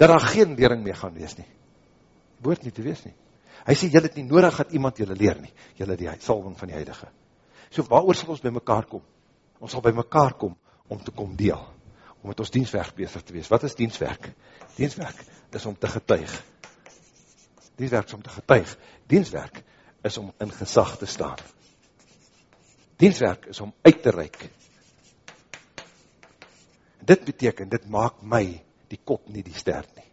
dat daar geen lering meer gaan wees nie. Woord nie te wees nie. Hy sê, jylle het nie nodig dat iemand jylle leer nie, jylle die salving van die heilige. So waar sal ons by mekaar kom? Ons sal by mekaar kom, om te kom deel, om met ons dienstwerk bezig te wees. Wat is dienstwerk? Dienstwerk is om te getuig. Dienstwerk is om te getuig. Dienstwerk is om in gezag te staan. Dienstwerk is om uit te reik. Dit beteken, dit maak my die kop nie die stert nie.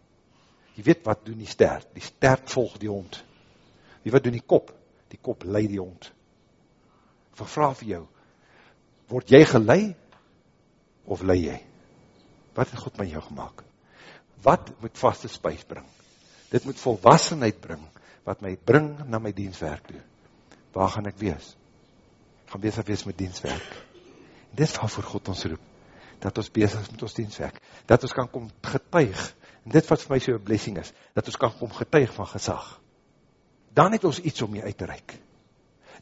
Jy weet wat doen die stert? Die stert volg die hond. Wie wat doen die kop? Die kop leid die hond. Vervraag vir jou, word jy gelei of lei jy? Wat het God met jou gemaakt? wat moet vaste spuis bring? Dit moet volwassenheid bring, wat my bring na my dienstwerk toe. Waar gaan ek wees? Gaan bezig wees met dienstwerk. En dit is waarvoor God ons roep, dat ons bezig is met ons dienstwerk, dat ons kan kom getuig, en dit wat vir my so een blessing is, dat ons kan kom getuig van gezag. Dan het ons iets om jy uit te reik.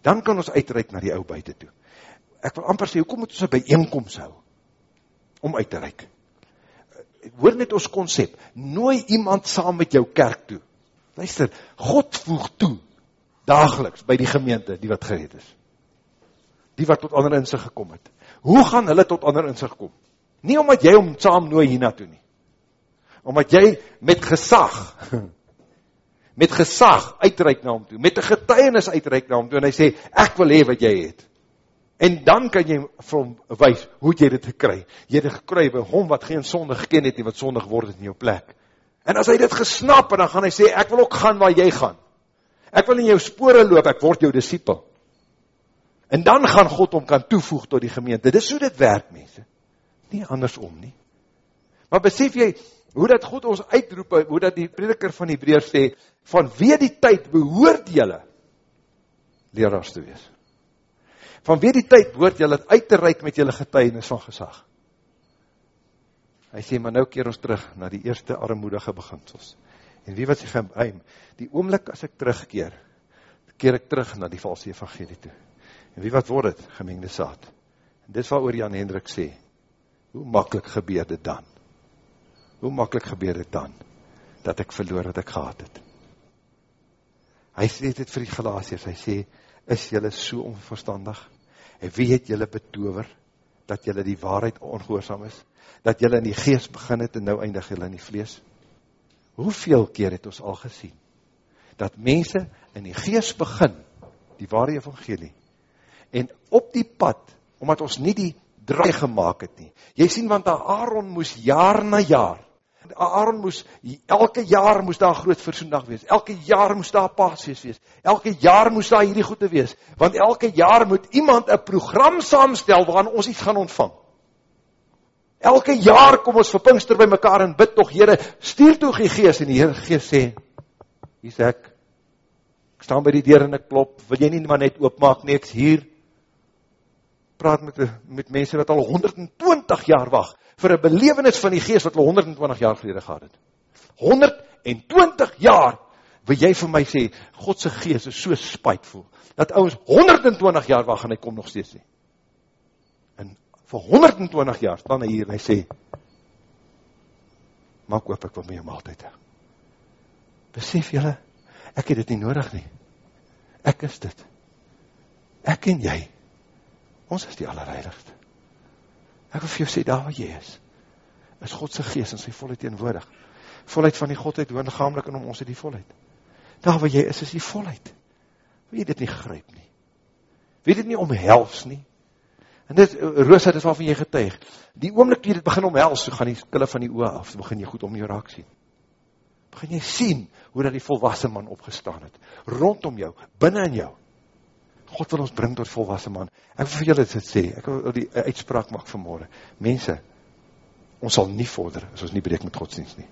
Dan kan ons uitreik na die ou buiten toe. Ek wil amper sê, hoekom moet ons een bijeenkomst hou? Om uit te reik hoor net ons concept, nooi iemand saam met jou kerk toe. Luister, God voeg toe, dageliks, by die gemeente, die wat gered is. Die wat tot ander inzicht gekom het. Hoe gaan hulle tot ander inzicht kom? Nie omdat jy om saam nooi hier naartoe nie. Omdat jy met gesag, [LAUGHS] met gesag uitreik na hom toe, met een getuienis uitreik na hom toe, en hy sê, ek wil hee wat jy het. En dan kan jy vir hom wys hoe jy dit gekry. Jy het dit gekry by hom wat geen sonde geken het nie, wat sonde geword het in jou plek. En as hy dit gesnap dan gaan hy sê ek wil ook gaan waar jy gaan. Ek wil in jou spore loop, ek word jou disipel. En dan gaan God hom kan toevoeg tot die gemeente. Dis hoe dit werk, mense. Nie andersom nie. Maar besef jy hoe dat God ons uitroep, hoe dat die prediker van Hebreërs sê, van wie die tyd behoort julle leraars te wees. Van wie die tyd behoort julle uit te reik met julle getuienis van gesag. Hy sê, maar nou keer ons terug na die eerste armoedige beginsels. En wie wat geheim, die oomlik as ek terugkeer, keer ek terug na die valse evangelie toe. En wie wat word het? Gemengde saad. En dis wat oor Jan Hendrik sê, hoe makkelijk gebeur dit dan? Hoe makkelijk gebeur dit dan, dat ek verloor wat ek gehad het? Hy sê dit vir die Galatiërs, hy sê, is jylle so onverstandig? En wie het jylle betover, dat jylle die waarheid ongehoorzaam is? Dat jylle in die geest begin het, en nou eindig jylle in die vlees? Hoeveel keer het ons al gesien, dat mense in die geest begin, die ware evangelie, en op die pad, omdat ons nie die draai gemaakt het nie, jy sien, want Aaron moes jaar na jaar, Aaron moes, elke jaar moes daar groot versoendag wees, elke jaar moes daar paasfeest wees, elke jaar moes daar hierdie goede wees, want elke jaar moet iemand een program saamstel, waarin ons iets gaan ontvang. Elke jaar kom ons vir Pinkster by mekaar en bid toch, Heere, stuur toe die geest, en die Heere geest sê, hier sê ek, ek staan by die deur en ek klop, wil jy nie maar net oopmaak, nie, ek hier, praat met, met mense wat al 120 jaar wacht, vir een belevenis van die geest wat al 120 jaar gelede gehad het. 120 jaar wil jy vir my sê, Godse geest is so spijtvol, dat ons 120 jaar wacht en hy kom nog steeds sê. En vir 120 jaar staan hy hier en hy sê, maak oop, ek wil my maaltijd hee. Besef jylle, ek het dit nie nodig nie. Ek is dit. Ek en jy, ons is die allerheiligste. Ek wil vir jou sê, daar waar jy is, is Godse geest in sy volheid teenwoordig. Volheid van die Godheid, woon lichamelik in om ons die volheid. Daar waar jy is, is die volheid. Wil jy dit nie grijp nie? Wil jy dit nie omhels nie? En dit, Rosa, dit is waarvan jy getuig. Die oomlik die dit begin omhels, so gaan die skille van die oor af, so begin jy goed om jou raak sien. Begin jy sien, hoe dat die volwassen man opgestaan het. Rondom jou, binnen in jou. God wil ons bring tot volwassen man. Ek wil vir julle dit sê, ek wil die uitspraak mag vanmorgen. Mense, ons sal nie vorder as ons nie breek met godsdienst nie.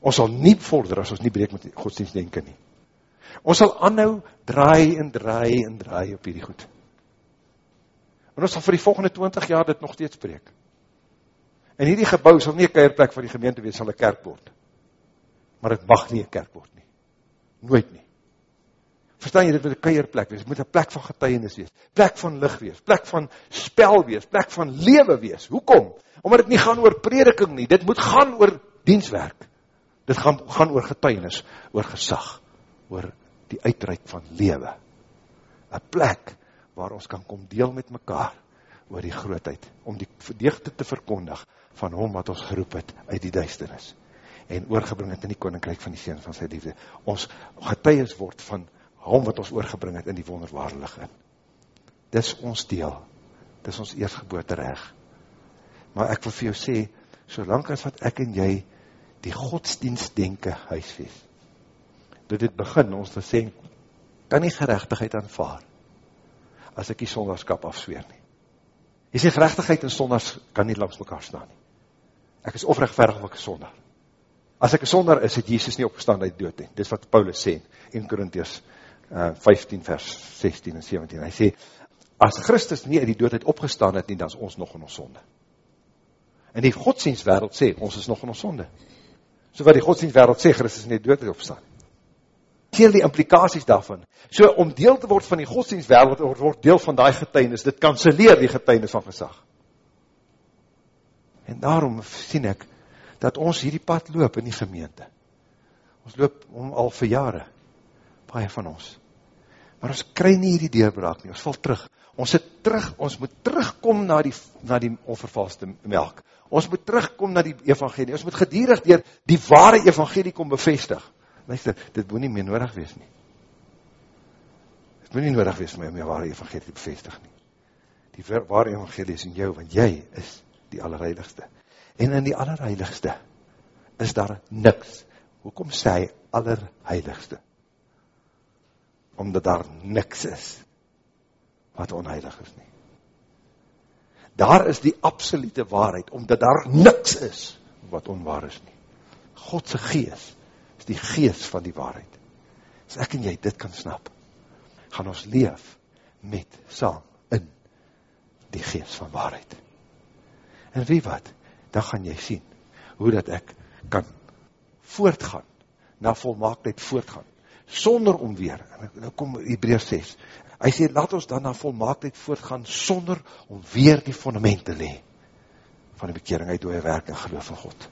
Ons sal nie vorder as ons nie breek met godsdienst denken nie. Ons sal anhou draai en draai en draai op hierdie goed. En ons sal vir die volgende 20 jaar dit nog steeds breek. En hierdie gebouw sal nie een keierplek van die gemeente wees, sal een kerk word. Maar het mag nie een kerk word nie. Nooit nie. Verstaan jy, dit moet een keierplek wees, dit moet een plek van getuienis wees, plek van licht wees, plek van spel wees, plek van lewe wees. Hoekom? Omdat het nie gaan oor prediking nie, dit moet gaan oor dienswerk. Dit gaan, gaan oor getuienis, oor gesag, oor die uitreik van lewe. Een plek waar ons kan kom deel met mekaar oor die grootheid, om die verdeegte te verkondig van hom wat ons geroep het uit die duisternis en oorgebring het in die koninkryk van die Seen van sy liefde. Ons getuies word van hom wat ons oorgebring het in die wonderwaardig in. Dis ons deel, dis ons eersgebote reg. Maar ek wil vir jou sê, solang as wat ek en jy die godsdienst denke huiswees, dit het begin ons te sê, kan nie gerechtigheid aanvaar, as ek die sondagskap afsweer nie. Jy sê, gerechtigheid en sondags kan nie langs mekaar staan nie. Ek is of rechtverig of ek is sondag. As ek een sonder is, het Jesus nie opgestaan uit dood nie. Dit is wat Paulus sê in Korintiërs 15 vers 16 en 17. Hy sê, as Christus nie uit die doodheid opgestaan het nie, dan is ons nog in ons sonde. En die godsdienstwereld sê, ons is nog in ons sonde. So wat die godsdienstwereld sê, Christus nie die doodheid opstaan. Seel die implikaties daarvan. So om deel te word van die godsdienstwereld, word deel van die getuinis, dit kanseleer die getuinis van gesag. En daarom sien ek, dat ons hierdie pad loop in die gemeente. Ons loop om al vir jare, baie van ons. Maar ons kry nie hierdie deurbraak nie, ons val terug. Ons het terug, ons moet terugkom na die, na die onvervalste melk. Ons moet terugkom na die evangelie. Ons moet gedierig dier die ware evangelie kom bevestig. Luister, dit moet nie meer nodig wees nie. Dit moet nie nodig wees om my ware evangelie te bevestig nie. die ware evangelie is in jou, want jy is die allerheiligste. En in die allerheiligste is daar niks. Hoekom sê hy allerheiligste? Omdat daar niks is wat onheilig is nie. Daar is die absolute waarheid, omdat daar niks is wat onwaar is nie. Godse geest is die geest van die waarheid. As ek en jy dit kan snap, gaan ons leef met saam in die geest van waarheid. En wie wat, dan gaan jy sien, hoe dat ek kan voortgaan, na volmaaktheid voortgaan, sonder om weer, en nou kom Hebreus 6, hy sê, laat ons dan na volmaaktheid voortgaan, sonder om weer die fundament te lee, van die bekering uit dooie werk en geloof van God,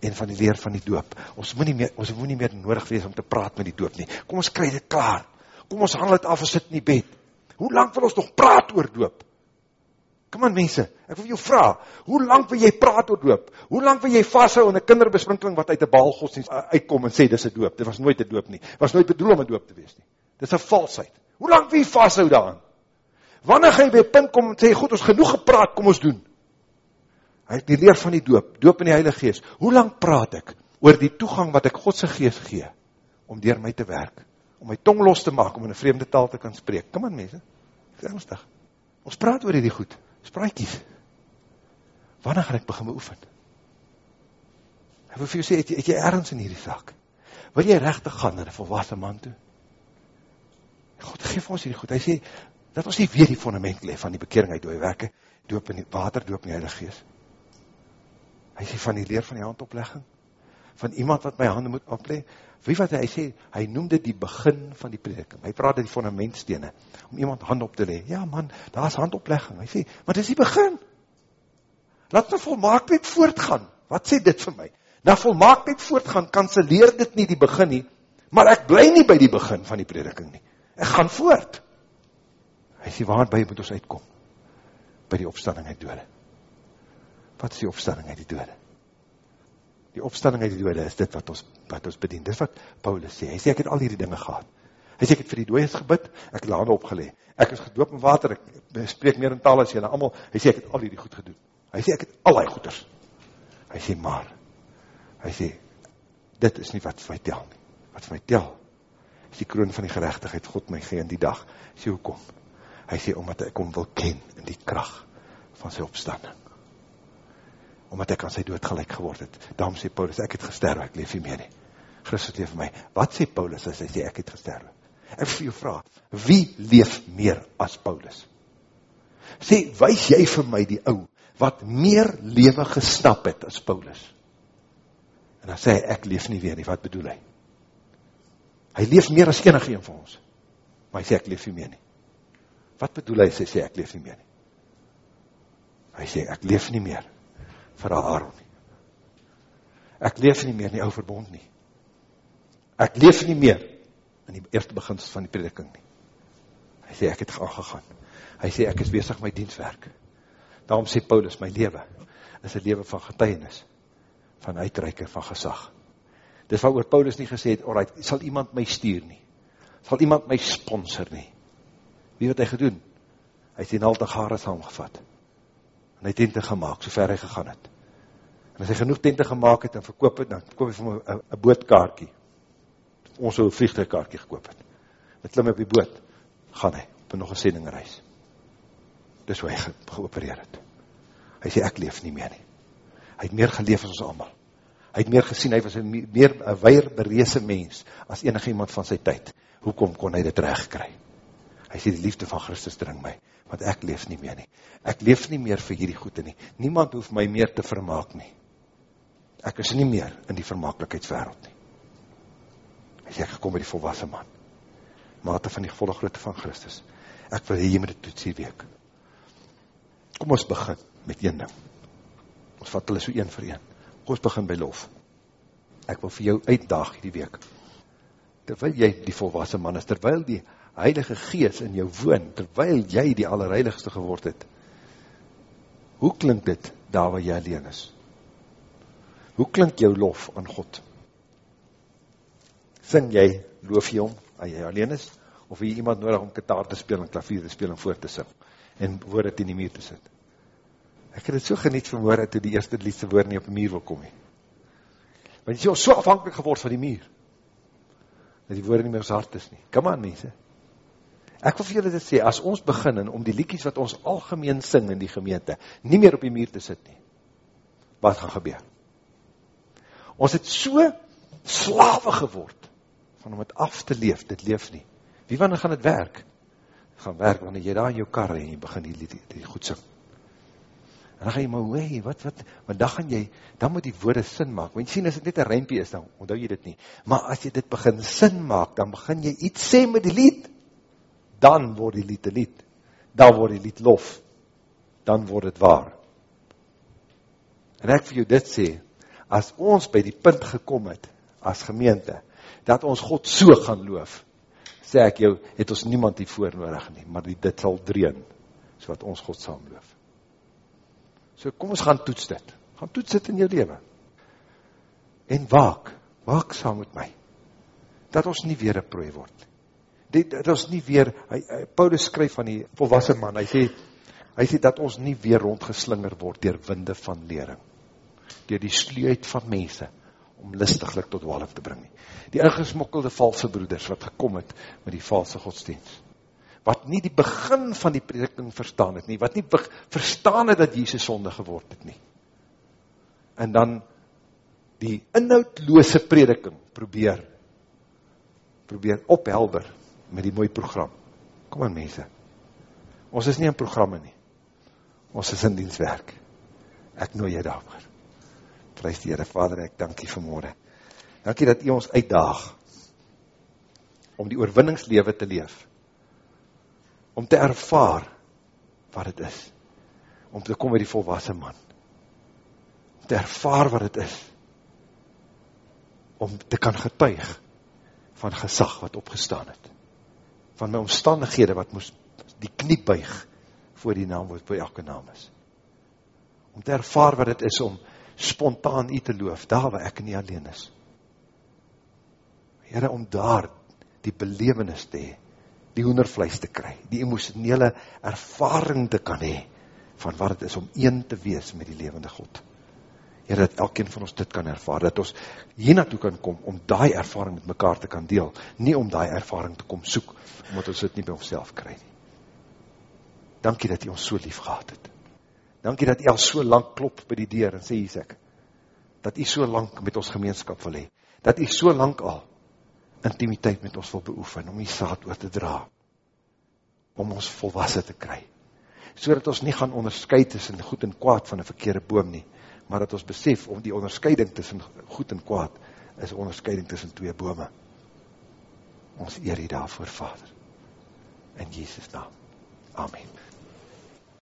en van die leer van die doop, ons moet nie meer, ons moet nie meer nodig wees om te praat met die doop nie, kom ons kry dit klaar, kom ons handel het af en sit in die bed, hoe lang wil ons nog praat oor doop, Kom aan mense, ek wil jou vraag, hoe lang wil jy praat oor doop? Hoe lang wil jy vasthou in 'n kinderbesprinkeling wat uit 'n baalgodsdienst uitkom en sê dis 'n doop? Dit was nooit 'n doop nie. Was nooit bedoel om 'n doop te wees nie. Dis 'n valsheid. Hoe lang wil jy vashou daaraan? Wanneer gaan jy by punt kom en sê, "Goed, ons genoeg gepraat, kom ons doen." Hy het die leer van die doop, doop in die Heilige Gees. Hoe lank praat ek oor die toegang wat ek God se Gees gee om deur my te werk, om my tong los te maak om in 'n vreemde taal te kan spreek? Kom aan mense. Ernstig. Ons praat oor hierdie goed spraaikies. Wanneer gaan ek begin beoefen? Ek wil vir jou sê, het jy, het jy ergens in hierdie zaak? Wil jy rechtig gaan naar een volwassen man toe? God geef ons hierdie goed. Hy sê, dat ons nie weer die fundament leef van die bekering uit dooie werke, doop in die water, doop in die heilige geest. Hy sê van die leer van die handoplegging, van iemand wat my handen moet opleg, wie wat hy sê, hy noem dit die begin van die prediking, hy praat dit die fundamentstene, om iemand hand op te le, ja man, daar is handoplegging, hy sê, maar dit is die begin, laat my volmaaktheid voortgaan, wat sê dit vir my, na volmaaktheid voortgaan, kanseleer dit nie die begin nie, maar ek bly nie by die begin van die prediking nie, ek gaan voort, hy sê, waarby moet ons uitkom, by die opstanding uit dode, wat is die opstanding uit die dode, die opstanding uit die dode is dit wat ons, wat ons bedien. Dit is wat Paulus sê. Hy sê, ek het al hierdie dinge gehad. Hy sê, ek het vir die dooies gebid, ek het laande opgelee. Ek is gedoop in water, ek spreek meer in taal as jy, allemaal. Hy sê, ek het al hierdie goed gedoen. Hy sê, ek het al die goeders. Hy sê, maar, hy sê, dit is nie wat vir my tel nie. Wat vir my tel, is die kroon van die gerechtigheid, God my gee in die dag. Sê, hoekom? Hy sê, omdat ek om wil ken in die kracht van sy opstanding omdat ek aan sy dood gelijk geword het. Daarom sê Paulus, ek het gesterwe, ek leef nie meer nie. Christus leef my. Wat sê Paulus as hy sê, ek het gesterwe? Ek vir jou vraag, wie leef meer as Paulus? Sê, wees jy vir my die ou, wat meer lewe gesnap het as Paulus? En dan sê hy, ek leef nie weer nie, wat bedoel hy? Hy leef meer as enige een van ons. Maar hy sê, ek leef nie meer nie. Wat bedoel hy, sê, sê ek leef nie meer nie? Hy sê, ek leef nie meer vir Aaron nie. Ek leef nie meer in die ou verbond nie. Ek leef nie meer in die eerste beginsels van die prediking nie. Hy sê, ek het aangegaan. Hy sê, ek is bezig my dienstwerk. Daarom sê Paulus, my leven is een leven van getuienis, van uitreike, van gezag. Dis wat oor Paulus nie gesê het, alright, sal iemand my stuur nie? Sal iemand my sponsor nie? Wie wat hy gedoen? Hy het die nalte gare saamgevat en hy tente gemaakt, so ver hy gegaan het. En as hy genoeg tente gemaakt het en verkoop het, dan koop hy vir my een bootkaartje. Ons so een vliegtuigkaartje gekoop het. Met klim op die boot, gaan hy op nog een sendingreis. Dis hoe hy ge geopereer het. Hy sê, ek leef nie meer nie. Hy het meer geleef as ons allemaal. Hy het meer gesien, hy was een meer een weier bereese mens as enig iemand van sy tyd. Hoekom kon hy dit recht kry? Hy sê, die liefde van Christus dring my want ek leef nie meer nie. Ek leef nie meer vir hierdie goede nie. Niemand hoef my meer te vermaak nie. Ek is nie meer in die vermaaklikheidswereld nie. Hy sê, ek gekom by die volwassen man. Mate van die volle grootte van Christus. Ek wil hier met die toetsie week. Kom ons begin met een ding. Ons vat hulle so een vir een. Kom ons begin by lof. Ek wil vir jou uitdaag hierdie week. Terwyl jy die volwassen man is, terwyl die heilige gees in jou woon, terwyl jy die allerheiligste geword het, hoe klink dit daar waar jy alleen is? Hoe klink jou lof aan God? Sing jy, loof jy om, as jy alleen is, of jy iemand nodig om kitaar te speel en klavier te speel en voor te sing? en woorde teen die muur te sit. Ek het het so geniet vanmorgen toe die eerste liedse woord nie op die muur wil kom nie. Want jy is so afhankelijk geword van die muur, dat die woorde nie meer ons hart is nie. Come on, mense. Ek wil vir julle dit sê, as ons begin om die liedjes wat ons algemeen sing in die gemeente, nie meer op die muur te sit nie, wat gaan gebeur? Ons het so slawe geword, van om het af te leef, dit leef nie. Wie wanneer gaan het werk? Gaan werk wanneer jy daar in jou kar en jy begin die, die, die goed sing. En dan gaan jy maar, wee, wat, wat, want dan gaan jy, dan moet die woorde sin maak. Want jy sien, as het net een rijmpie is, dan onthou jy dit nie. Maar as jy dit begin sin maak, dan begin jy iets sê met die lied. Dan word die lied die lied. Dan word die lied lof. Dan word het waar. En ek vir jou dit sê, as ons by die punt gekom het, as gemeente, dat ons God so gaan loof, sê ek jou, het ons niemand die voor nodig nie, maar die, dit sal dreen, so wat ons God saam loof. So kom ons gaan toets dit, gaan toets dit in jou leven, en waak, waak saam met my, dat ons nie weer een prooi word, dit, dat ons nie weer, hy, hy, Paulus skryf van die volwassen man, hy sê, hy sê dat ons nie weer rondgeslinger word, dier winde van lering, dier die sluit van mense, om listiglik tot walf te bring nie. Die ingesmokkelde valse broeders wat gekom het met die valse godsdienst. Wat nie die begin van die prediking verstaan het nie, wat nie verstaan het dat Jesus sonde geword het nie. En dan die inhoudloose prediking probeer, probeer ophelder met die mooi program. Kom aan mense, ons is nie in programme nie, ons is in dienstwerk. Ek nooi jy daarvoor. Prijs die Heere, Vader, ek dankie vanmorgen. Dankie dat jy ons uitdaag om die oorwinningslewe te leef. Om te ervaar wat het is. Om te kom met die volwassen man. Om te ervaar wat het is. Om te kan getuig van gesag wat opgestaan het. Van my omstandighede wat moes die knie buig voor die naam wat by elke naam is. Om te ervaar wat het is om spontaan u te loof, daar waar ek nie alleen is. Heren, om daar die belevenis te hee, die hoendervleis te kry, die emotionele ervaring te kan hee, van wat het is om een te wees met die levende God. Heren, dat elkeen van ons dit kan ervaar, dat ons hier naartoe kan kom, om die ervaring met mekaar te kan deel, nie om die ervaring te kom soek, omdat ons dit nie by onszelf kry nie. Dankie dat jy ons so lief gehad het. Dankie dat jy al so lang klop by die deur en sê jy sê dat jy so lang met ons gemeenskap wil hee, dat jy so lang al intimiteit met ons wil beoefen, om jy saad oor te dra, om ons volwassen te kry, so dat ons nie gaan onderscheid tussen goed en kwaad van een verkeerde boom nie, maar dat ons besef, om die onderscheiding tussen goed en kwaad, is onderscheiding tussen twee bome. Ons eer jy daarvoor, Vader. In Jesus naam. Amen.